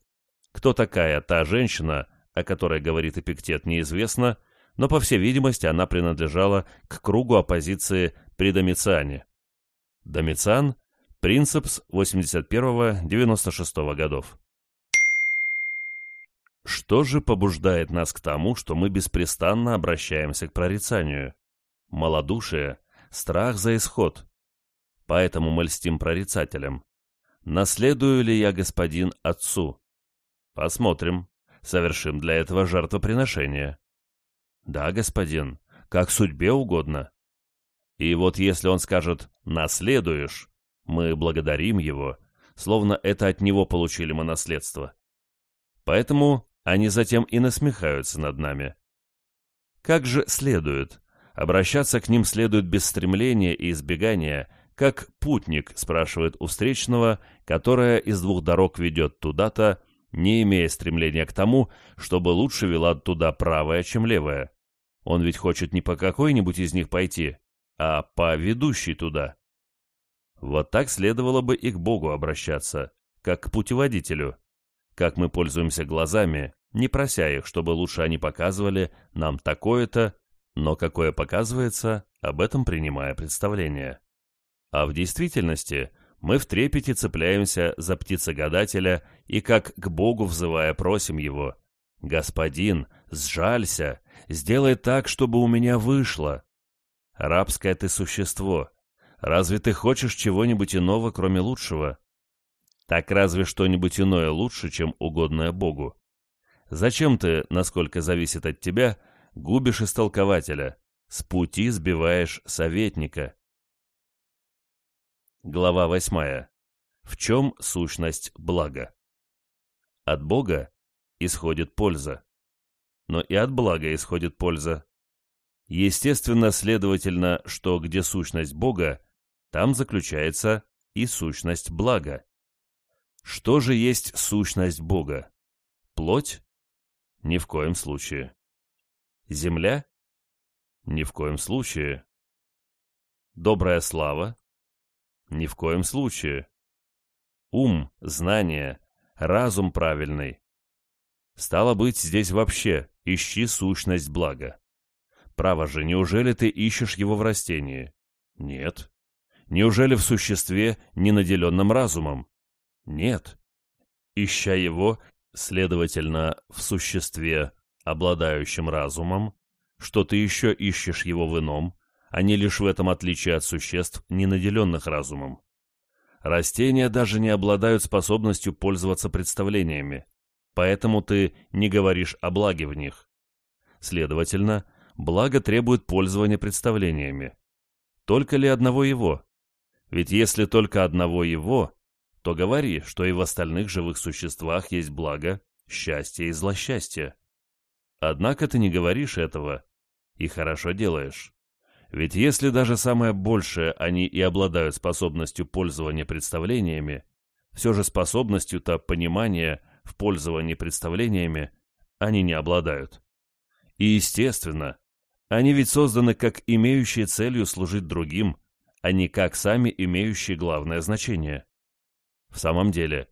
Кто такая та женщина, о которой говорит Эпиктет, неизвестно, но, по всей видимости, она принадлежала к кругу оппозиции при Домициане. Домициан – принцепс 81-96 годов. Что же побуждает нас к тому, что мы беспрестанно обращаемся к прорицанию? Малодушие, страх за исход. Поэтому мы льстим прорицателям. Наследую ли я, господин, отцу? Посмотрим. Совершим для этого жертвоприношение. Да, господин, как судьбе угодно. И вот если он скажет «наследуешь», мы благодарим его, словно это от него получили мы наследство. Поэтому они затем и насмехаются над нами. Как же следует? Обращаться к ним следует без стремления и избегания, как путник спрашивает у встречного, которая из двух дорог ведет туда-то, не имея стремления к тому, чтобы лучше вела туда правая, чем левая. Он ведь хочет не по какой-нибудь из них пойти, а по ведущей туда. Вот так следовало бы и к Богу обращаться, как к путеводителю. Как мы пользуемся глазами, не прося их, чтобы лучше они показывали нам такое-то, но какое показывается, об этом принимая представление. А в действительности мы в трепете цепляемся за птицегадателя и как к Богу взывая просим его «Господин, сжалься, сделай так, чтобы у меня вышло». Рабское ты существо. Разве ты хочешь чего-нибудь иного, кроме лучшего? Так разве что-нибудь иное лучше, чем угодное Богу? Зачем ты, насколько зависит от тебя, губишь истолкователя, с пути сбиваешь советника? Глава восьмая. В чем сущность блага? От Бога исходит польза. Но и от блага исходит польза. Естественно, следовательно, что где сущность Бога, там заключается и сущность блага. Что же есть сущность Бога? Плоть? Ни в коем случае. Земля? Ни в коем случае. Добрая слава? Ни в коем случае. Ум, знание, разум правильный, Стало быть, здесь вообще ищи сущность блага. Право же, неужели ты ищешь его в растении? Нет. Неужели в существе, не наделенном разумом? Нет. Ища его, следовательно, в существе, обладающем разумом, что ты еще ищешь его в ином, а не лишь в этом отличие от существ, не наделенных разумом. Растения даже не обладают способностью пользоваться представлениями поэтому ты не говоришь о благе в них. Следовательно, благо требует пользования представлениями. Только ли одного его? Ведь если только одного его, то говори, что и в остальных живых существах есть благо, счастье и злосчастье. Однако ты не говоришь этого, и хорошо делаешь. Ведь если даже самое большее они и обладают способностью пользования представлениями, все же способностью-то понимания в пользовании представлениями они не обладают. И естественно, они ведь созданы как имеющие целью служить другим, а не как сами имеющие главное значение. В самом деле,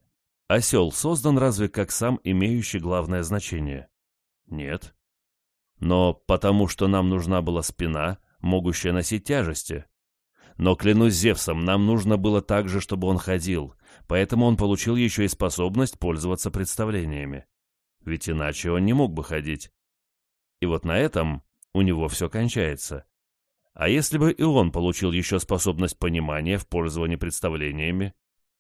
осел создан разве как сам имеющий главное значение? Нет. Но потому что нам нужна была спина, могущая носить тяжести. Но, клянусь Зевсом, нам нужно было также, чтобы он ходил, поэтому он получил еще и способность пользоваться представлениями. Ведь иначе он не мог бы ходить. И вот на этом у него все кончается. А если бы и он получил еще способность понимания в пользовании представлениями,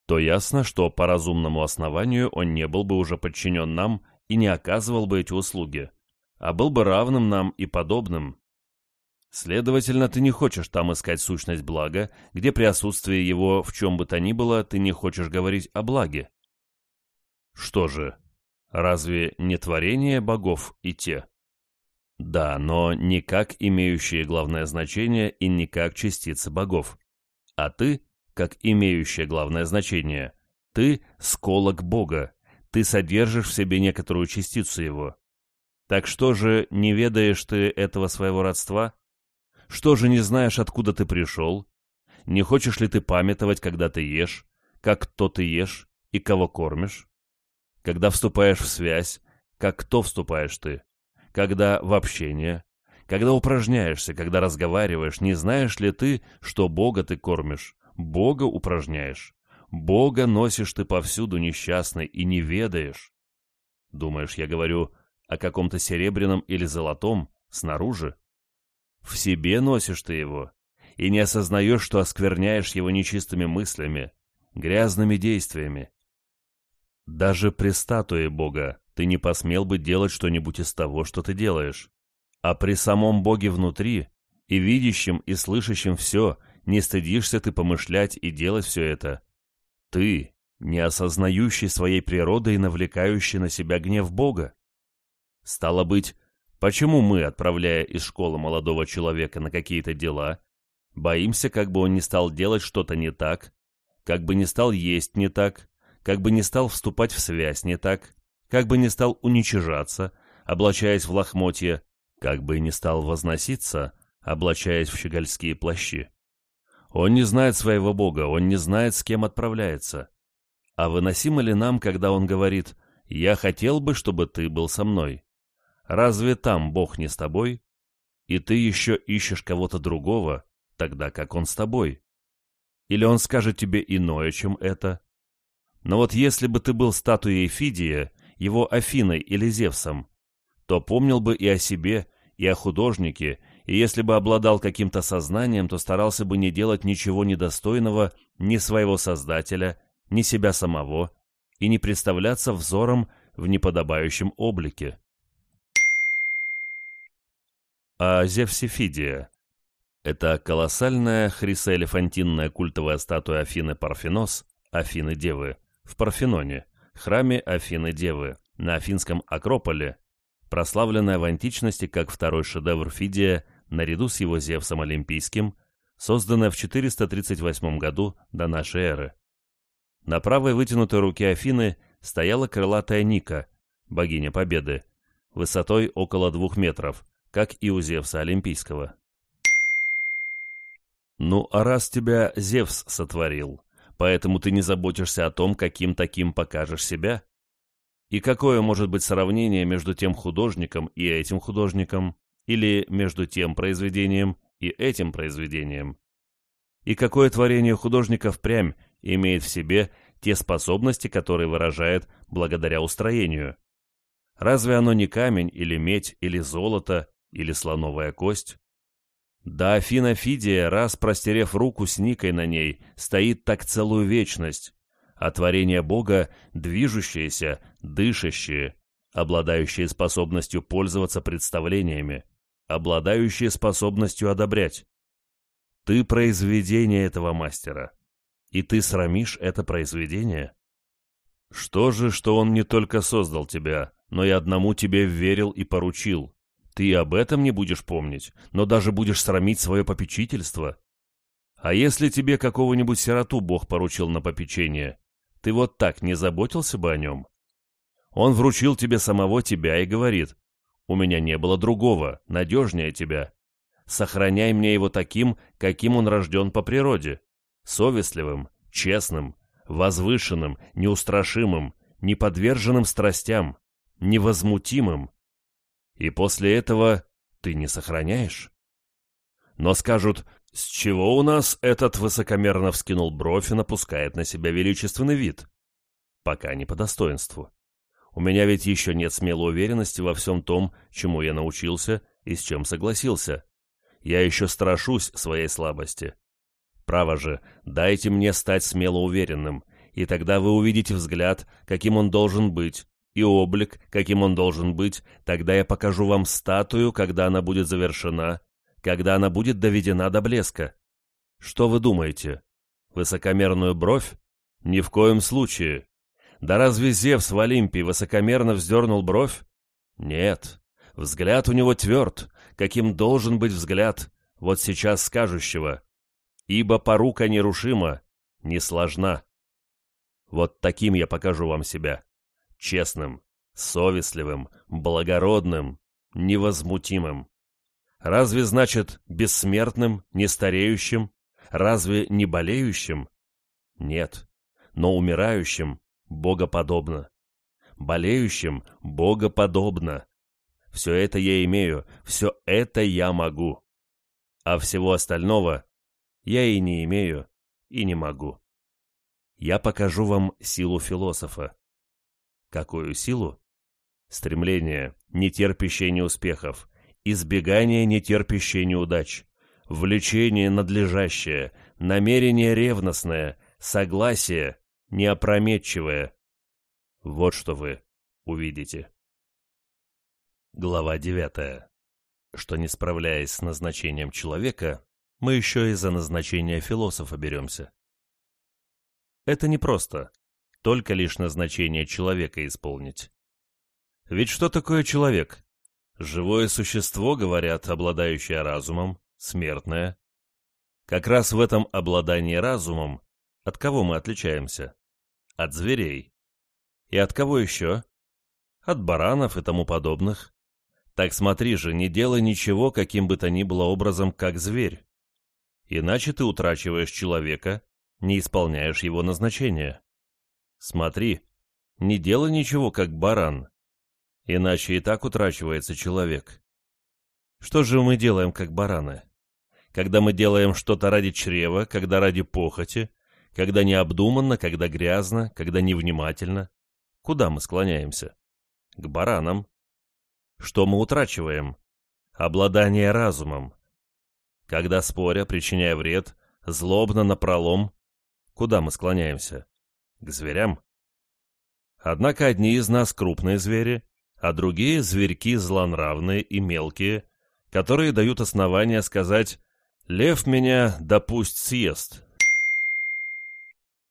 то ясно, что по разумному основанию он не был бы уже подчинен нам и не оказывал бы эти услуги, а был бы равным нам и подобным. Следовательно, ты не хочешь там искать сущность блага, где при отсутствии его в чем бы то ни было ты не хочешь говорить о благе. Что же, разве не творение богов и те? Да, но не как имеющие главное значение и не как частицы богов. А ты, как имеющее главное значение, ты — сколок Бога, ты содержишь в себе некоторую частицу его. Так что же, не ведаешь ты этого своего родства? Что же не знаешь, откуда ты пришел? Не хочешь ли ты памятовать, когда ты ешь, как кто ты ешь и кого кормишь? Когда вступаешь в связь, как кто вступаешь ты? когда в общение, когда упражняешься, когда разговариваешь, не знаешь ли ты, что Бога ты кормишь, Бога упражняешь, Бога носишь ты повсюду несчастный и не ведаешь? Думаешь, я говорю о каком-то серебряном или золотом снаружи? В себе носишь ты его, и не осознаешь, что оскверняешь его нечистыми мыслями, грязными действиями. Даже при статуе Бога ты не посмел бы делать что-нибудь из того, что ты делаешь. А при самом Боге внутри, и видящим, и слышащим все, не стыдишься ты помышлять и делать все это. Ты, не осознающий своей природы и навлекающий на себя гнев Бога. Стало быть, почему мы, отправляя из школы молодого человека на какие-то дела, боимся, как бы он не стал делать что-то не так, как бы не стал есть не так, как бы не стал вступать в связь не так, как бы не стал уничижаться, облачаясь в лохмотья, как бы не стал возноситься, облачаясь в щегольские плащи. Он не знает своего Бога, он не знает, с кем отправляется. А выносимо ли нам, когда он говорит «Я хотел бы, чтобы ты был со мной»? Разве там Бог не с тобой? И ты еще ищешь кого-то другого, тогда как он с тобой? Или он скажет тебе иное, чем это? Но вот если бы ты был статуей Фидия его Афиной или Зевсом, то помнил бы и о себе, и о художнике, и если бы обладал каким-то сознанием, то старался бы не делать ничего недостойного ни своего создателя, ни себя самого, и не представляться взором в неподобающем облике. А Зевсифидия – это колоссальная хрисоэлефантинная культовая статуя Афины Парфенос, Афины Девы, в Парфеноне, храме Афины-Девы на Афинском Акрополе, прославленная в античности как второй шедевр Фидия наряду с его Зевсом Олимпийским, созданная в 438 году до нашей эры. На правой вытянутой руке Афины стояла крылатая Ника, богиня Победы, высотой около двух метров, как и у Зевса Олимпийского. «Ну, а раз тебя Зевс сотворил, поэтому ты не заботишься о том, каким таким покажешь себя? И какое может быть сравнение между тем художником и этим художником, или между тем произведением и этим произведением? И какое творение художника впрямь имеет в себе те способности, которые выражает благодаря устроению? Разве оно не камень или медь или золото или слоновая кость? Да Афина Фидия, раз простерев руку с никой на ней, стоит так целую вечность, а творение Бога — движущееся, дышащее, обладающее способностью пользоваться представлениями, обладающее способностью одобрять. Ты произведение этого мастера, и ты срамишь это произведение? Что же, что он не только создал тебя, но и одному тебе верил и поручил, ты об этом не будешь помнить, но даже будешь срамить свое попечительство. А если тебе какого-нибудь сироту Бог поручил на попечение, ты вот так не заботился бы о нем? Он вручил тебе самого тебя и говорит, у меня не было другого, надежнее тебя. Сохраняй мне его таким, каким он рожден по природе, совестливым, честным, возвышенным, неустрашимым, неподверженным страстям, невозмутимым. И после этого ты не сохраняешь. Но скажут, с чего у нас этот высокомерно вскинул бровь и напускает на себя величественный вид? Пока не по достоинству. У меня ведь еще нет смелой уверенности во всем том, чему я научился и с чем согласился. Я еще страшусь своей слабости. Право же, дайте мне стать смело уверенным, и тогда вы увидите взгляд, каким он должен быть, и облик, каким он должен быть, тогда я покажу вам статую, когда она будет завершена, когда она будет доведена до блеска. Что вы думаете? Высокомерную бровь? Ни в коем случае. Да разве Зевс в Олимпии высокомерно вздернул бровь? Нет. Взгляд у него тверд, каким должен быть взгляд, вот сейчас скажущего. Ибо порука нерушима, не сложна. Вот таким я покажу вам себя. Честным, совестливым, благородным, невозмутимым. Разве значит бессмертным, не стареющим? Разве не болеющим? Нет, но умирающим богоподобно. Болеющим богоподобно. Все это я имею, все это я могу. А всего остального я и не имею, и не могу. Я покажу вам силу философа. Какую силу? Стремление, нетерпящее неуспехов, избегание нетерпящей неудач, влечение надлежащее, намерение ревностное, согласие неопрометчивое. Вот что вы увидите. Глава девятая. Что не справляясь с назначением человека, мы еще и за назначение философа беремся. Это непросто, только лишь назначение человека исполнить. Ведь что такое человек? Живое существо, говорят, обладающее разумом, смертное. Как раз в этом обладании разумом от кого мы отличаемся? От зверей. И от кого еще? От баранов и тому подобных. Так смотри же, не делай ничего каким бы то ни было образом, как зверь. Иначе ты утрачиваешь человека, не исполняешь его назначения. Смотри, не делай ничего как баран, Иначе и так утрачивается человек. Что же мы делаем, как бараны? Когда мы делаем что-то ради чрева, когда ради похоти, когда необдуманно, когда грязно, когда невнимательно, куда мы склоняемся? К баранам. Что мы утрачиваем? Обладание разумом. Когда споря, причиняя вред, злобно напролом, куда мы склоняемся? К зверям. Однако одни из нас крупные звери, а другие — зверьки злонравные и мелкие, которые дают основания сказать «Лев меня, да съест».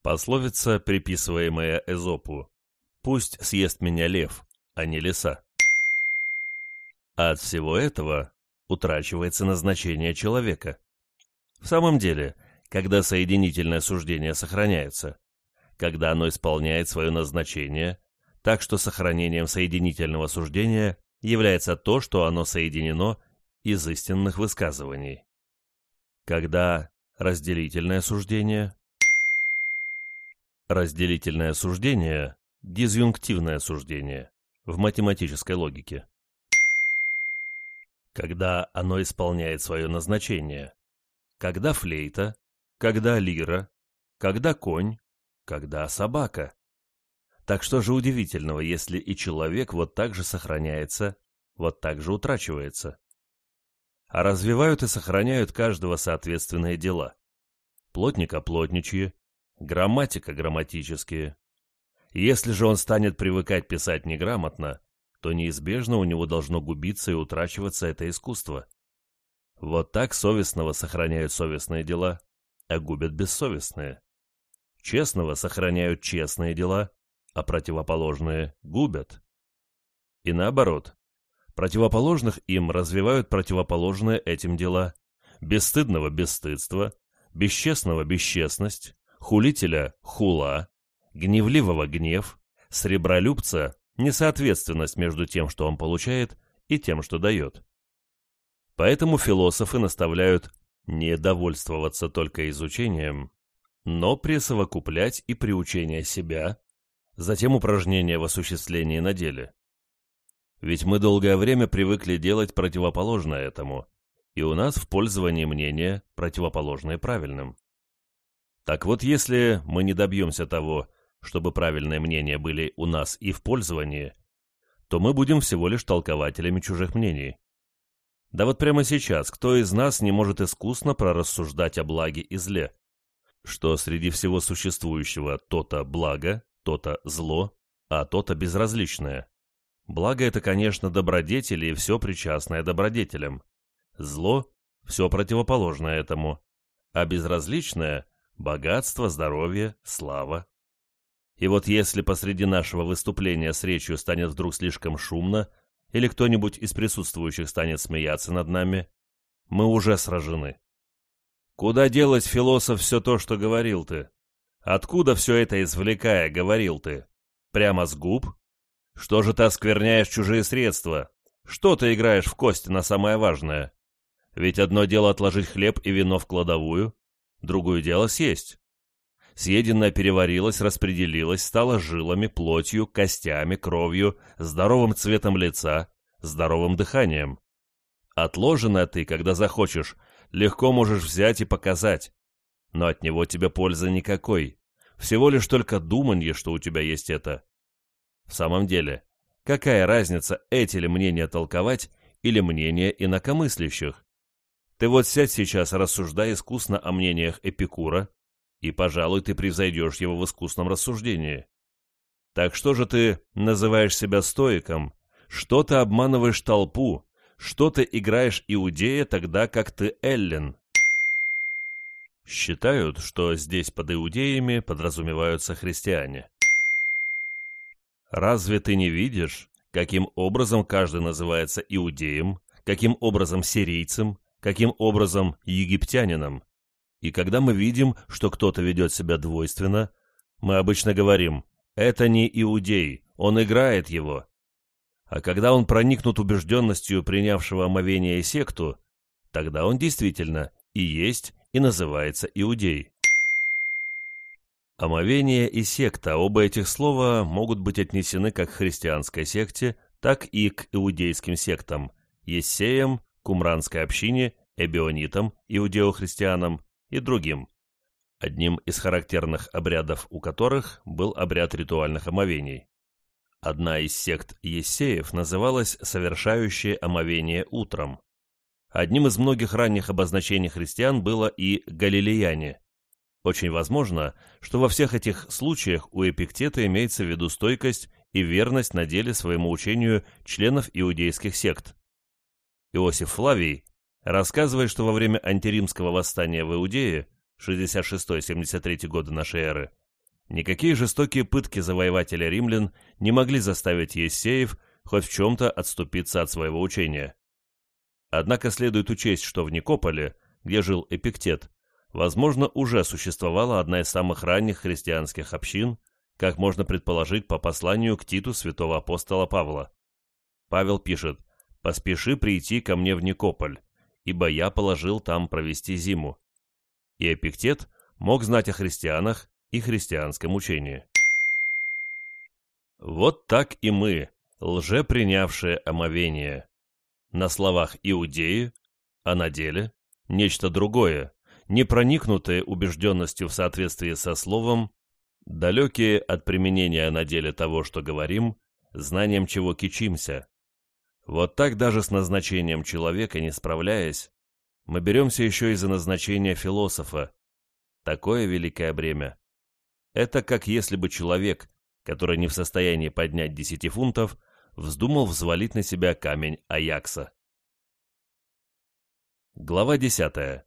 Пословица, приписываемая Эзопу «Пусть съест меня лев, а не лиса». А от всего этого утрачивается назначение человека. В самом деле, когда соединительное суждение сохраняется, когда оно исполняет свое назначение, так что сохранением соединительного суждения является то, что оно соединено из истинных высказываний. Когда разделительное суждение Разделительное суждение – дизъюнктивное суждение в математической логике. Когда оно исполняет свое назначение. Когда флейта, когда лира, когда конь, когда собака. Так что же удивительного, если и человек вот так же сохраняется, вот так же утрачивается? А развивают и сохраняют каждого соответственные дела. Плотника плотничьи, грамматика грамматические. Если же он станет привыкать писать неграмотно, то неизбежно у него должно губиться и утрачиваться это искусство. Вот так совестного сохраняют совестные дела, а губят бессовестные. Честного сохраняют честные дела, а противоположные губят. И наоборот, противоположных им развивают противоположные этим дела, бесстыдного – бесстыдство, бесчестного – бесчестность, хулителя – хула, гневливого гнев, сребролюбца несоответственность между тем, что он получает, и тем, что дает. Поэтому философы наставляют не довольствоваться только изучением, но присовокуплять и приучение себя, затем упражнения в осуществлении на деле. Ведь мы долгое время привыкли делать противоположное этому, и у нас в пользовании мнения противоположное правильным. Так вот, если мы не добьемся того, чтобы правильные мнения были у нас и в пользовании, то мы будем всего лишь толкователями чужих мнений. Да вот прямо сейчас, кто из нас не может искусно прорассуждать о благе и зле? Что среди всего существующего то-то благо, то-то зло, а то-то безразличное. Благо — это, конечно, добродетели и все причастное добродетелям. Зло — все противоположное этому. А безразличное — богатство, здоровье, слава. И вот если посреди нашего выступления с речью станет вдруг слишком шумно, или кто-нибудь из присутствующих станет смеяться над нами, мы уже сражены. Куда делать, философ, все то, что говорил ты? Откуда все это извлекая, говорил ты? Прямо с губ? Что же ты оскверняешь чужие средства? Что ты играешь в кости на самое важное? Ведь одно дело отложить хлеб и вино в кладовую, другое дело съесть. Съеденное переварилось, распределилось, стало жилами, плотью, костями, кровью, здоровым цветом лица, здоровым дыханием. Отложенное ты, когда захочешь, легко можешь взять и показать. Но от него тебе пользы никакой. Всего лишь только думанье, что у тебя есть это. В самом деле, какая разница, эти ли мнения толковать или мнения инакомыслящих? Ты вот сядь сейчас, рассуждай искусно о мнениях Эпикура, и, пожалуй, ты превзойдешь его в искусном рассуждении. Так что же ты называешь себя стоиком? Что ты обманываешь толпу? Что ты играешь иудея тогда, как ты эллин? Считают, что здесь под иудеями подразумеваются христиане. Разве ты не видишь, каким образом каждый называется иудеем, каким образом сирийцем, каким образом египтянином? И когда мы видим, что кто-то ведет себя двойственно, мы обычно говорим «это не иудей, он играет его». А когда он проникнут убежденностью принявшего омовение секту, тогда он действительно и есть, и называется иудей. Омовение и секта, оба этих слова могут быть отнесены как к христианской секте, так и к иудейским сектам, ессеям, кумранской общине, эбионитам, иудео-христианам, и другим, одним из характерных обрядов у которых был обряд ритуальных омовений. Одна из сект Ессеев называлась «совершающее омовение утром». Одним из многих ранних обозначений христиан было и «галилеяне». Очень возможно, что во всех этих случаях у Эпиктета имеется в виду стойкость и верность на деле своему учению членов иудейских сект. Иосиф Флавий рассказывает, что во время антиримского восстания в Иудее 66-73 годы нашей эры никакие жестокие пытки завоевателя римлян не могли заставить Ессеев хоть в чем-то отступиться от своего учения. Однако следует учесть, что в Никополе, где жил Эпиктет, возможно, уже существовала одна из самых ранних христианских общин, как можно предположить по посланию к Титу святого апостола Павла. Павел пишет «Поспеши прийти ко мне в Никополь, ибо я положил там провести зиму. И Эпиктет мог знать о христианах и христианском учении. Вот так и мы, лжепринявшие омовение. На словах иудеи, а на деле нечто другое, не проникнутые убежденностью в соответствии со словом, далекие от применения на деле того, что говорим, знанием чего кичимся, вот так даже с назначением человека не справляясь, мы беремся еще и за назначение философа. Такое великое бремя. Это как если бы человек, который не в состоянии поднять десяти фунтов, вздумал взвалить на себя камень Аякса. Глава десятая.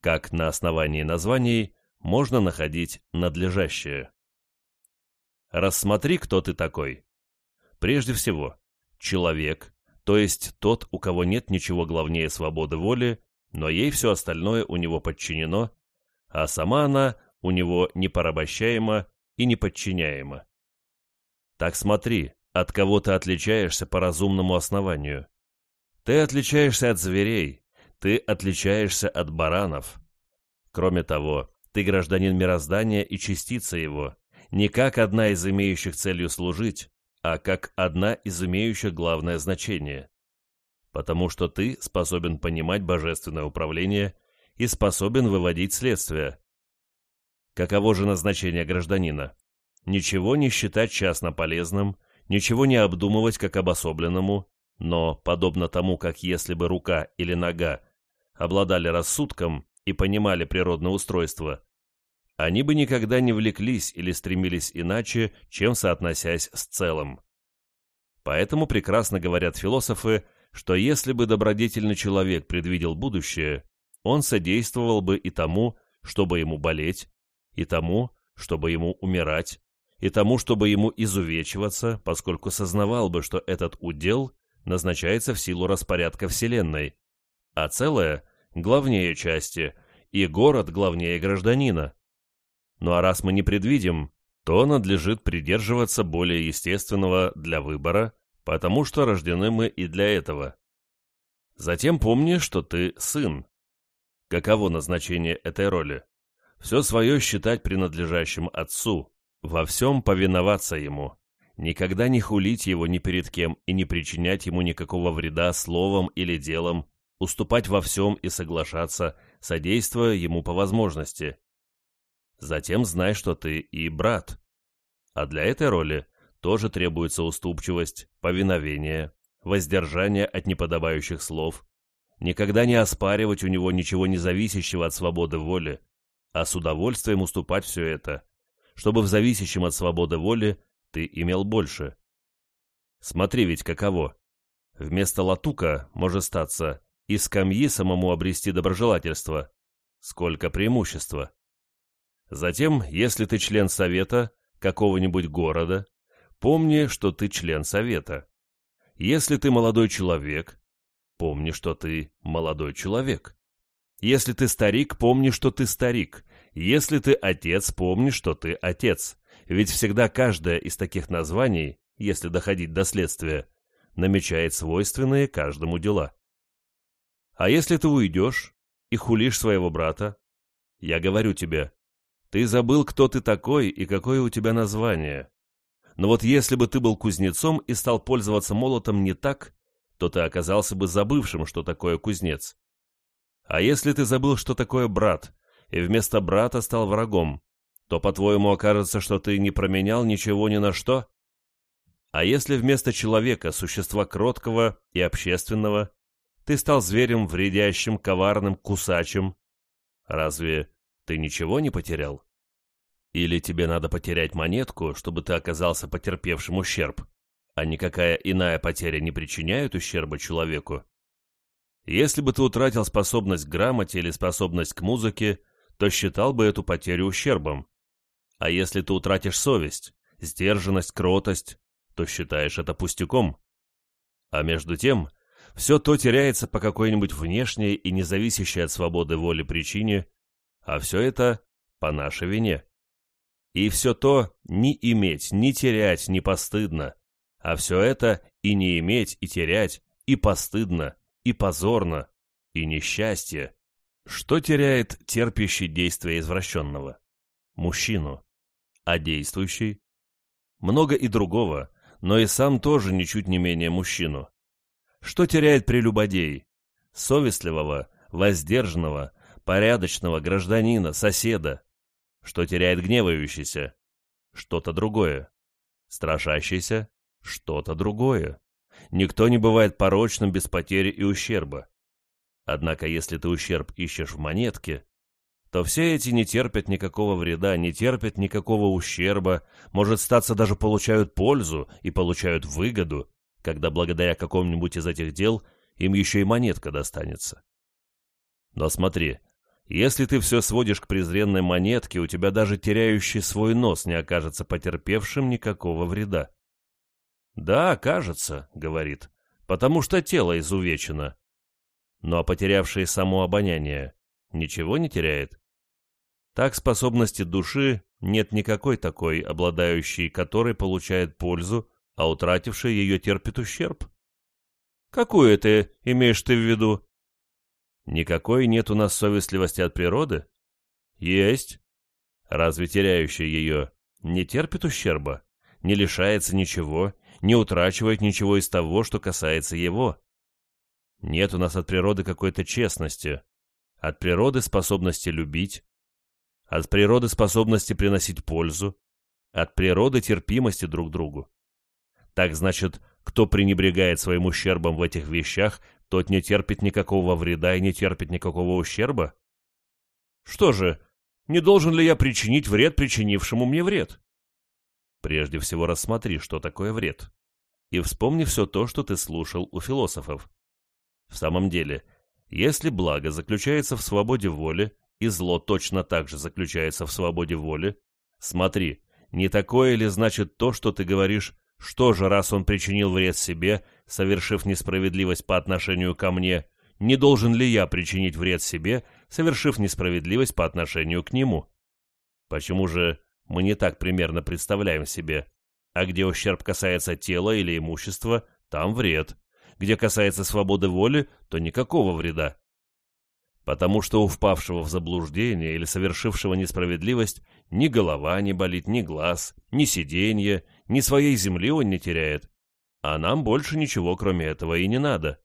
Как на основании названий можно находить надлежащее. Рассмотри, кто ты такой. Прежде всего, человек, то есть тот, у кого нет ничего главнее свободы воли, но ей все остальное у него подчинено, а сама она у него непорабощаема и неподчиняема. Так смотри, от кого ты отличаешься по разумному основанию. Ты отличаешься от зверей, ты отличаешься от баранов. Кроме того, ты гражданин мироздания и частица его, не как одна из имеющих целью служить, а как одна из имеющих главное значение. Потому что ты способен понимать божественное управление и способен выводить следствие. Каково же назначение гражданина? Ничего не считать частно полезным, ничего не обдумывать как обособленному, но, подобно тому, как если бы рука или нога обладали рассудком и понимали природное устройство, они бы никогда не влеклись или стремились иначе, чем соотносясь с целым. Поэтому прекрасно говорят философы, что если бы добродетельный человек предвидел будущее, он содействовал бы и тому, чтобы ему болеть, и тому, чтобы ему умирать, и тому, чтобы ему изувечиваться, поскольку сознавал бы, что этот удел назначается в силу распорядка Вселенной, а целое — главнее части, и город главнее гражданина. Ну а раз мы не предвидим, то надлежит придерживаться более естественного для выбора, потому что рождены мы и для этого. Затем помни, что ты сын. Каково назначение этой роли? Все свое считать принадлежащим отцу, во всем повиноваться ему, никогда не хулить его ни перед кем и не причинять ему никакого вреда словом или делом, уступать во всем и соглашаться, содействуя ему по возможности, Затем знай, что ты и брат. А для этой роли тоже требуется уступчивость, повиновение, воздержание от неподобающих слов, никогда не оспаривать у него ничего не зависящего от свободы воли, а с удовольствием уступать все это, чтобы в зависящем от свободы воли ты имел больше. Смотри ведь каково. Вместо латука может статься и скамьи самому обрести доброжелательство. Сколько преимущества. Затем, если ты член совета какого-нибудь города, помни, что ты член совета. Если ты молодой человек, помни, что ты молодой человек. Если ты старик, помни, что ты старик. Если ты отец, помни, что ты отец. Ведь всегда каждое из таких названий, если доходить до следствия, намечает свойственные каждому дела. А если ты уйдешь и хулишь своего брата, я говорю тебе, ты забыл, кто ты такой и какое у тебя название. Но вот если бы ты был кузнецом и стал пользоваться молотом не так, то ты оказался бы забывшим, что такое кузнец. А если ты забыл, что такое брат, и вместо брата стал врагом, то, по-твоему, окажется, что ты не променял ничего ни на что? А если вместо человека, существа кроткого и общественного, ты стал зверем вредящим, коварным, кусачим, разве ты ничего не потерял? Или тебе надо потерять монетку, чтобы ты оказался потерпевшим ущерб, а никакая иная потеря не причиняет ущерба человеку? Если бы ты утратил способность к грамоте или способность к музыке, то считал бы эту потерю ущербом. А если ты утратишь совесть, сдержанность, кротость, то считаешь это пустяком. А между тем, все то теряется по какой-нибудь внешней и независящей от свободы воли причине, а все это по нашей вине. И все то не иметь, не терять не постыдно, а все это и не иметь, и терять, и постыдно, и позорно, и несчастье. Что теряет терпящий действия извращенного? Мужчину. А действующий? Много и другого, но и сам тоже ничуть не менее мужчину. Что теряет прелюбодей? Совестливого, воздержанного, порядочного гражданина, соседа. Что теряет гневающийся? Что-то другое. Страшащийся? Что-то другое. Никто не бывает порочным без потери и ущерба. Однако, если ты ущерб ищешь в монетке, то все эти не терпят никакого вреда, не терпят никакого ущерба, может статься даже получают пользу и получают выгоду, когда благодаря какому-нибудь из этих дел им еще и монетка достанется. Но смотри, если ты все сводишь к презренной монетке, у тебя даже теряющий свой нос не окажется потерпевшим никакого вреда. «Да, кажется», — говорит, — «потому что тело изувечено». Но а потерявший само обоняние ничего не теряет. Так способности души нет никакой такой, обладающей которой получает пользу, а утративший ее терпит ущерб. Какую это имеешь ты в виду? Никакой нет у нас совестливости от природы? Есть. Разве теряющий ее не терпит ущерба, не лишается ничего, не утрачивает ничего из того, что касается его? Нет у нас от природы какой-то честности, от природы способности любить, от природы способности приносить пользу, от природы терпимости друг другу. Так значит, кто пренебрегает своим ущербом в этих вещах, тот не терпит никакого вреда и не терпит никакого ущерба? Что же, не должен ли я причинить вред причинившему мне вред? Прежде всего рассмотри, что такое вред. И вспомни все то, что ты слушал у философов. В самом деле, если благо заключается в свободе воли, и зло точно так же заключается в свободе воли, смотри, не такое ли значит то, что ты говоришь, что же, раз он причинил вред себе, совершив несправедливость по отношению ко мне, не должен ли я причинить вред себе, совершив несправедливость по отношению к нему? Почему же мы не так примерно представляем себе? А где ущерб касается тела или имущества, там вред. Где касается свободы воли, то никакого вреда. Потому что у впавшего в заблуждение или совершившего несправедливость ни голова не болит, ни глаз, ни сиденье, ни своей земли он не теряет. А нам больше ничего, кроме этого, и не надо.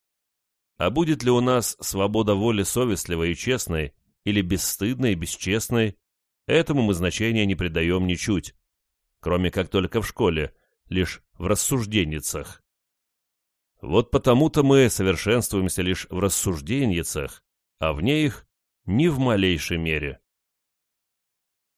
А будет ли у нас свобода воли совестливой и честной, или бесстыдной и бесчестной, этому мы значения не придаем ничуть, кроме как только в школе, лишь в рассужденницах. Вот потому-то мы совершенствуемся лишь в рассужденницах, а вне их ни в малейшей мере.